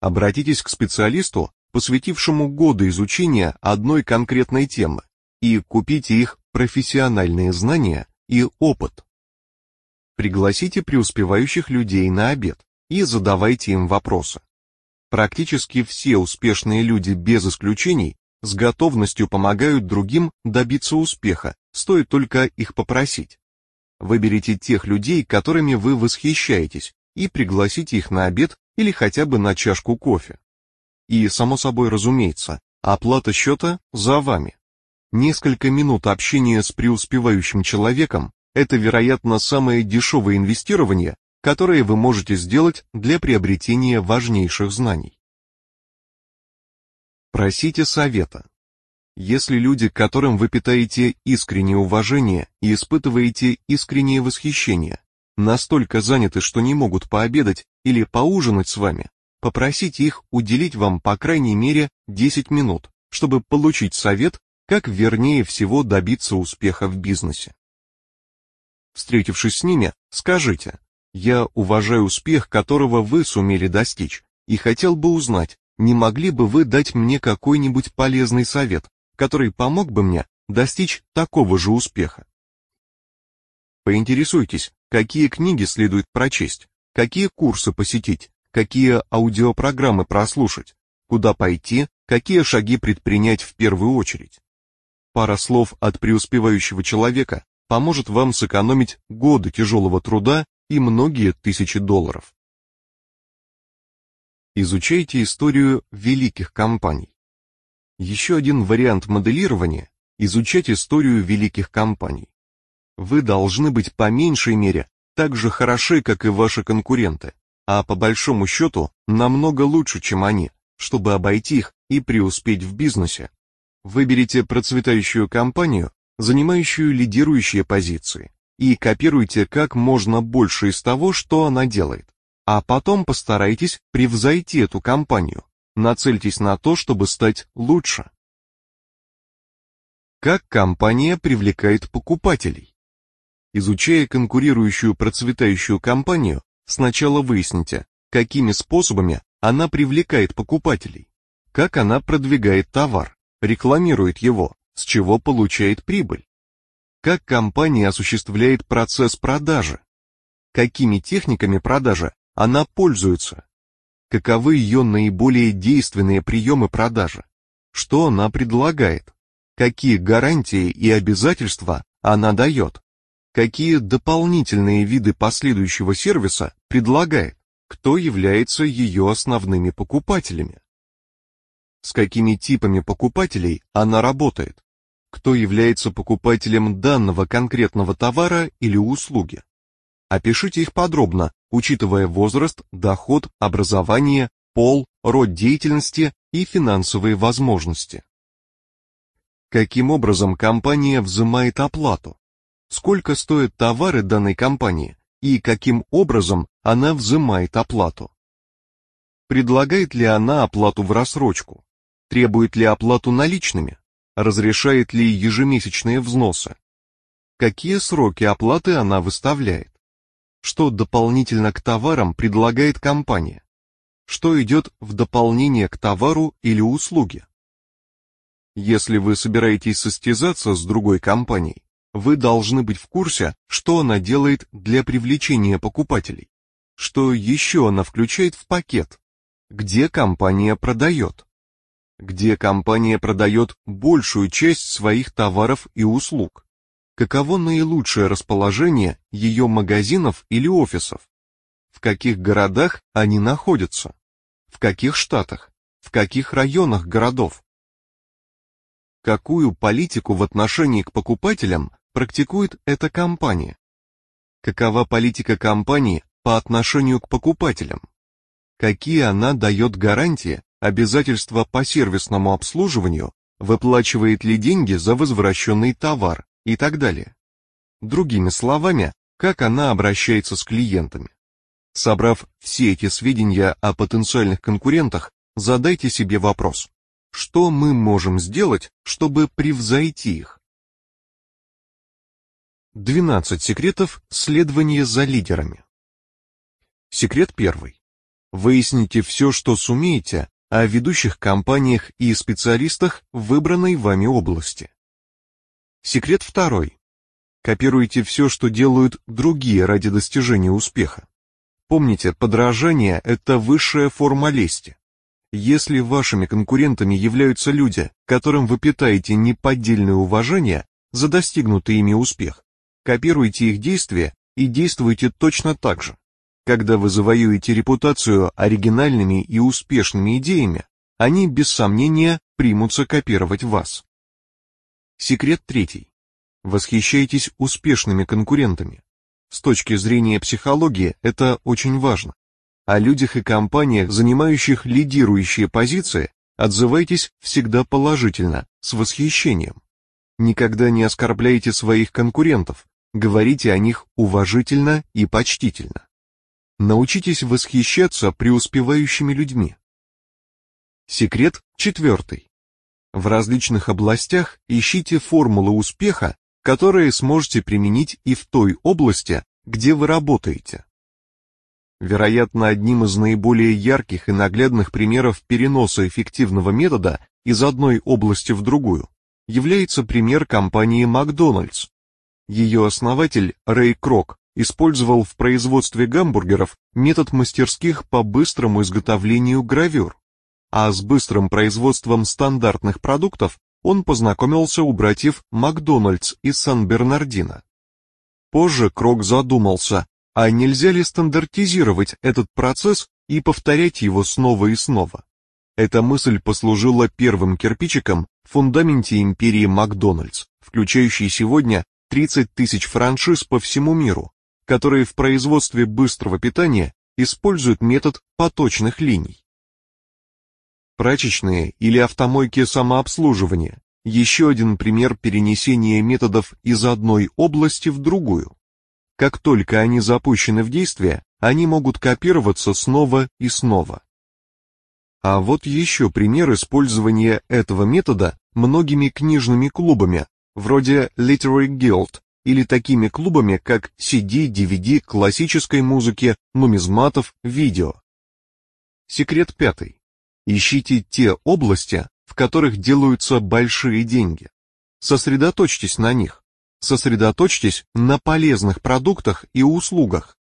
Обратитесь к специалисту, посвятившему годы изучения одной конкретной темы, и купите их профессиональные знания и опыт. Пригласите преуспевающих людей на обед и задавайте им вопросы. Практически все успешные люди без исключений с готовностью помогают другим добиться успеха, стоит только их попросить. Выберите тех людей, которыми вы восхищаетесь, и пригласите их на обед или хотя бы на чашку кофе. И, само собой разумеется, оплата счета за вами. Несколько минут общения с преуспевающим человеком – это, вероятно, самое дешевое инвестирование, которое вы можете сделать для приобретения важнейших знаний. Просите совета. Если люди, которым вы питаете искреннее уважение и испытываете искреннее восхищение, настолько заняты, что не могут пообедать или поужинать с вами, попросите их уделить вам по крайней мере 10 минут, чтобы получить совет, как вернее всего добиться успеха в бизнесе. Встретившись с ними, скажите, я уважаю успех, которого вы сумели достичь, и хотел бы узнать, не могли бы вы дать мне какой-нибудь полезный совет, который помог бы мне достичь такого же успеха. Поинтересуйтесь, какие книги следует прочесть, какие курсы посетить, какие аудиопрограммы прослушать, куда пойти, какие шаги предпринять в первую очередь. Пара слов от преуспевающего человека поможет вам сэкономить годы тяжелого труда и многие тысячи долларов. Изучайте историю великих компаний. Еще один вариант моделирования – изучать историю великих компаний. Вы должны быть по меньшей мере так же хороши, как и ваши конкуренты, а по большому счету намного лучше, чем они, чтобы обойти их и преуспеть в бизнесе. Выберите процветающую компанию, занимающую лидирующие позиции, и копируйте как можно больше из того, что она делает, а потом постарайтесь превзойти эту компанию, Нацельтесь на то, чтобы стать лучше. Как компания привлекает покупателей? Изучая конкурирующую процветающую компанию, сначала выясните, какими способами она привлекает покупателей, как она продвигает товар, рекламирует его, с чего получает прибыль, как компания осуществляет процесс продажи, какими техниками продажи она пользуется, каковы ее наиболее действенные приемы продажи, что она предлагает, какие гарантии и обязательства она дает, какие дополнительные виды последующего сервиса предлагает, кто является ее основными покупателями, с какими типами покупателей она работает, кто является покупателем данного конкретного товара или услуги. Опишите их подробно, учитывая возраст, доход, образование, пол, род деятельности и финансовые возможности. Каким образом компания взимает оплату? Сколько стоят товары данной компании и каким образом она взимает оплату? Предлагает ли она оплату в рассрочку? Требует ли оплату наличными? Разрешает ли ежемесячные взносы? Какие сроки оплаты она выставляет? Что дополнительно к товарам предлагает компания? Что идет в дополнение к товару или услуге? Если вы собираетесь состязаться с другой компанией, вы должны быть в курсе, что она делает для привлечения покупателей, что еще она включает в пакет, где компания продает, где компания продает большую часть своих товаров и услуг, каково наилучшее расположение ее магазинов или офисов, в каких городах они находятся, в каких штатах, в каких районах городов. Какую политику в отношении к покупателям практикует эта компания? Какова политика компании по отношению к покупателям? Какие она дает гарантии обязательства по сервисному обслуживанию, выплачивает ли деньги за возвращенный товар и так далее. Другими словами, как она обращается с клиентами. Собрав все эти сведения о потенциальных конкурентах, задайте себе вопрос, что мы можем сделать, чтобы превзойти их? 12 секретов следования за лидерами. Секрет первый. Выясните все, что сумеете о ведущих компаниях и специалистах в выбранной вами области. Секрет второй. Копируйте все, что делают другие ради достижения успеха. Помните, подражание – это высшая форма лести. Если вашими конкурентами являются люди, которым вы питаете неподдельное уважение за достигнутый ими успех, копируйте их действия и действуйте точно так же. Когда вы завоюете репутацию оригинальными и успешными идеями, они без сомнения примутся копировать вас. Секрет третий. Восхищайтесь успешными конкурентами. С точки зрения психологии это очень важно. О людях и компаниях, занимающих лидирующие позиции, отзывайтесь всегда положительно, с восхищением. Никогда не оскорбляйте своих конкурентов, говорите о них уважительно и почтительно. Научитесь восхищаться преуспевающими людьми. Секрет четвертый. В различных областях ищите формулы успеха, которые сможете применить и в той области, где вы работаете. Вероятно, одним из наиболее ярких и наглядных примеров переноса эффективного метода из одной области в другую является пример компании Макдональдс. Ее основатель Рэй Крок использовал в производстве гамбургеров метод мастерских по быстрому изготовлению гравюр, а с быстрым производством стандартных продуктов он познакомился у братьев Макдональдс из Сан-Бернардино. Позже Крок задумался, а нельзя ли стандартизировать этот процесс и повторять его снова и снова. Эта мысль послужила первым кирпичиком в фундаменте империи Макдональдс, включающей сегодня 30 тысяч франшиз по всему миру, которые в производстве быстрого питания используют метод поточных линий. Прачечные или автомойки самообслуживания – еще один пример перенесения методов из одной области в другую. Как только они запущены в действие, они могут копироваться снова и снова. А вот еще пример использования этого метода многими книжными клубами, вроде Literary Guild, или такими клубами, как CD, DVD, классической музыки, нумизматов, видео. Секрет пятый. Ищите те области, в которых делаются большие деньги. Сосредоточьтесь на них. Сосредоточьтесь на полезных продуктах и услугах.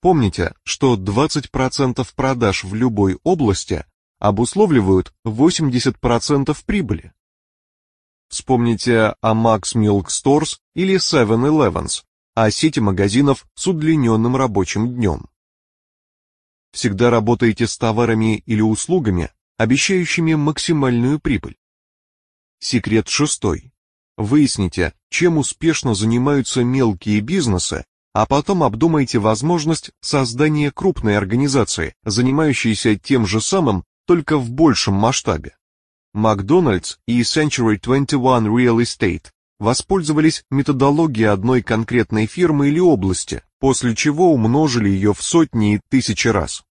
Помните, что 20% продаж в любой области обусловливают 80% прибыли. Вспомните о Max Milk Stores или 7-Elevens, о сети магазинов с удлиненным рабочим днем. Всегда работайте с товарами или услугами, обещающими максимальную прибыль. Секрет шестой. Выясните, чем успешно занимаются мелкие бизнесы, а потом обдумайте возможность создания крупной организации, занимающейся тем же самым, только в большем масштабе. Макдональдс и Century 21 Real Estate воспользовались методологией одной конкретной фирмы или области, после чего умножили ее в сотни и тысячи раз.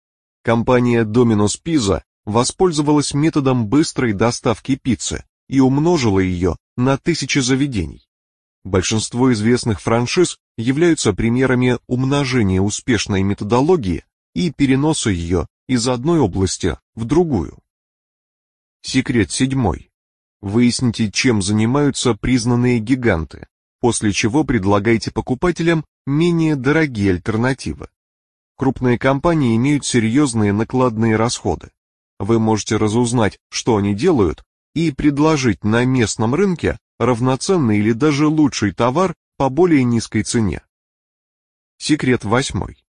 Компания Domino's Pizza воспользовалась методом быстрой доставки пиццы и умножила ее на тысячи заведений. Большинство известных франшиз являются примерами умножения успешной методологии и переноса ее из одной области в другую. Секрет седьмой. Выясните, чем занимаются признанные гиганты, после чего предлагайте покупателям менее дорогие альтернативы. Крупные компании имеют серьезные накладные расходы. Вы можете разузнать, что они делают, и предложить на местном рынке равноценный или даже лучший товар по более низкой цене. Секрет восьмой.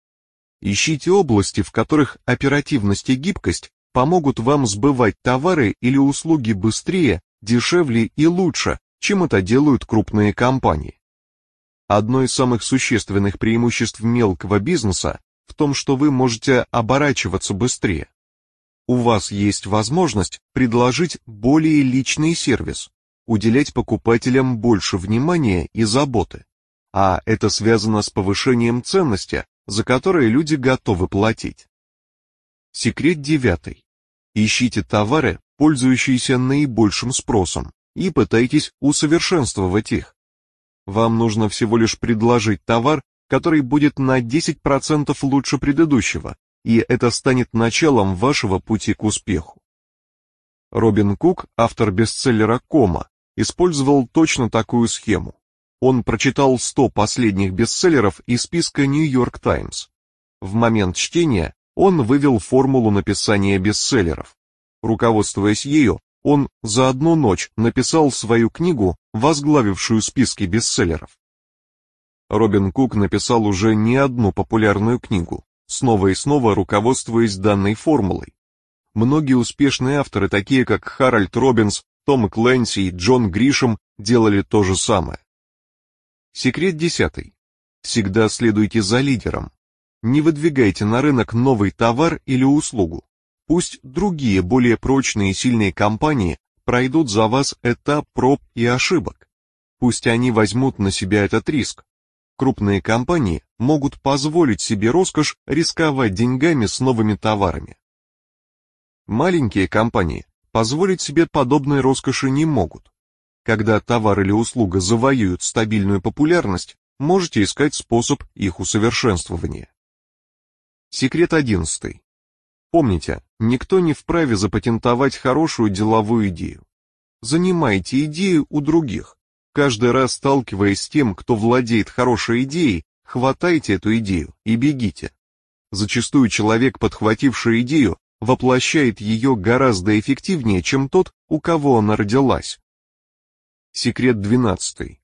Ищите области, в которых оперативность и гибкость помогут вам сбывать товары или услуги быстрее, дешевле и лучше, чем это делают крупные компании. Одно из самых существенных преимуществ мелкого бизнеса в том, что вы можете оборачиваться быстрее. У вас есть возможность предложить более личный сервис, уделять покупателям больше внимания и заботы, а это связано с повышением ценности, за которые люди готовы платить. Секрет девятый. Ищите товары, пользующиеся наибольшим спросом, и пытайтесь усовершенствовать их. Вам нужно всего лишь предложить товар, который будет на 10% лучше предыдущего, и это станет началом вашего пути к успеху. Робин Кук, автор бестселлера «Кома», использовал точно такую схему. Он прочитал 100 последних бестселлеров из списка York Times. В момент чтения он вывел формулу написания бестселлеров. Руководствуясь ею, он за одну ночь написал свою книгу, возглавившую списки бестселлеров. Робин Кук написал уже не одну популярную книгу, снова и снова руководствуясь данной формулой. Многие успешные авторы, такие как Харальд Робинс, том Кленси и Джон Гришем, делали то же самое. Секрет десятый. Всегда следуйте за лидером. Не выдвигайте на рынок новый товар или услугу. Пусть другие, более прочные и сильные компании пройдут за вас этап проб и ошибок. Пусть они возьмут на себя этот риск. Крупные компании могут позволить себе роскошь рисковать деньгами с новыми товарами. Маленькие компании позволить себе подобной роскоши не могут. Когда товар или услуга завоюют стабильную популярность, можете искать способ их усовершенствования. Секрет одиннадцатый. Помните, никто не вправе запатентовать хорошую деловую идею. Занимайте идею у других. Каждый раз сталкиваясь с тем, кто владеет хорошей идеей, хватайте эту идею и бегите. Зачастую человек, подхвативший идею, воплощает ее гораздо эффективнее, чем тот, у кого она родилась. Секрет 12.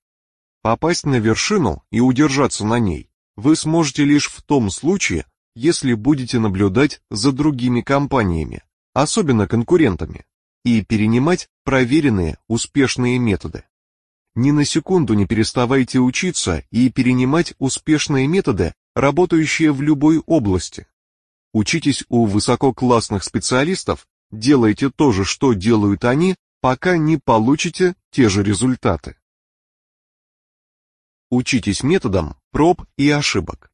Попасть на вершину и удержаться на ней вы сможете лишь в том случае, если будете наблюдать за другими компаниями, особенно конкурентами, и перенимать проверенные, успешные методы. Ни на секунду не переставайте учиться и перенимать успешные методы, работающие в любой области. Учитесь у высококлассных специалистов, делайте то же, что делают они, пока не получите те же результаты. Учитесь методом проб и ошибок.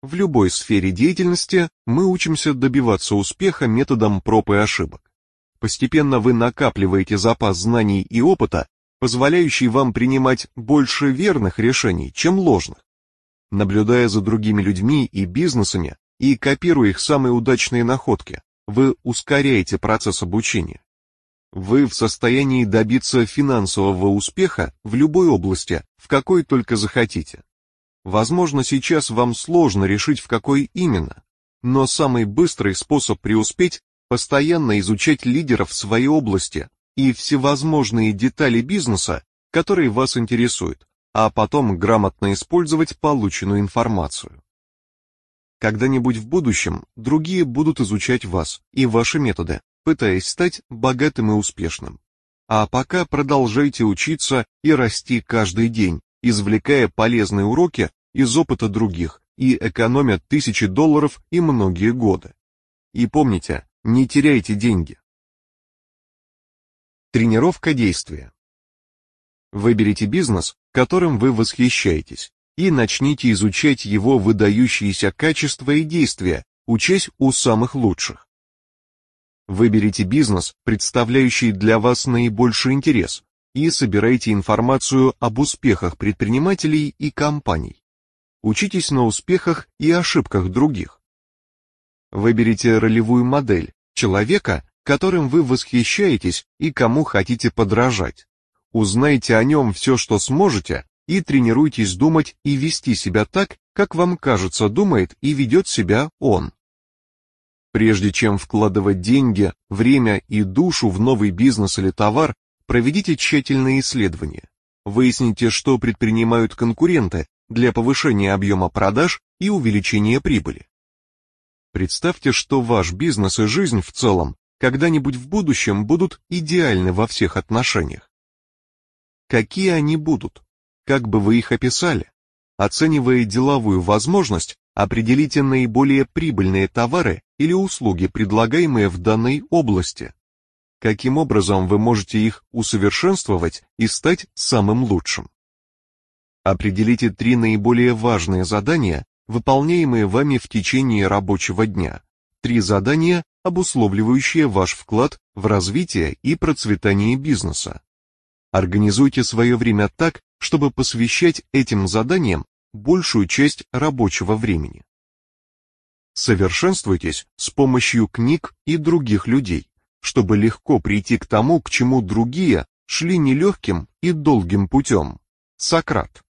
В любой сфере деятельности мы учимся добиваться успеха методом проб и ошибок. Постепенно вы накапливаете запас знаний и опыта, позволяющий вам принимать больше верных решений, чем ложных. Наблюдая за другими людьми и бизнесами и копируя их самые удачные находки, вы ускоряете процесс обучения. Вы в состоянии добиться финансового успеха в любой области, в какой только захотите. Возможно, сейчас вам сложно решить, в какой именно, но самый быстрый способ преуспеть – постоянно изучать лидеров своей области и всевозможные детали бизнеса, которые вас интересуют, а потом грамотно использовать полученную информацию. Когда-нибудь в будущем другие будут изучать вас и ваши методы, пытаясь стать богатым и успешным. А пока продолжайте учиться и расти каждый день, извлекая полезные уроки из опыта других и экономя тысячи долларов и многие годы. И помните, не теряйте деньги. Тренировка действия. Выберите бизнес, которым вы восхищаетесь, и начните изучать его выдающиеся качества и действия, учась у самых лучших. Выберите бизнес, представляющий для вас наибольший интерес, и собирайте информацию об успехах предпринимателей и компаний. Учитесь на успехах и ошибках других. Выберите ролевую модель, человека, которым вы восхищаетесь и кому хотите подражать. Узнайте о нем все, что сможете, и тренируйтесь думать и вести себя так, как вам кажется думает и ведет себя он. Прежде чем вкладывать деньги, время и душу в новый бизнес или товар, проведите тщательные исследования. Выясните, что предпринимают конкуренты для повышения объема продаж и увеличения прибыли. Представьте, что ваш бизнес и жизнь в целом когда-нибудь в будущем будут идеальны во всех отношениях. Какие они будут? Как бы вы их описали? Оценивая деловую возможность, определите наиболее прибыльные товары или услуги, предлагаемые в данной области. Каким образом вы можете их усовершенствовать и стать самым лучшим? Определите три наиболее важные задания, выполняемые вами в течение рабочего дня. Три задания, обусловливающие ваш вклад в развитие и процветание бизнеса. Организуйте свое время так, чтобы посвящать этим заданиям большую часть рабочего времени. Совершенствуйтесь с помощью книг и других людей, чтобы легко прийти к тому, к чему другие шли нелегким и долгим путем. Сократ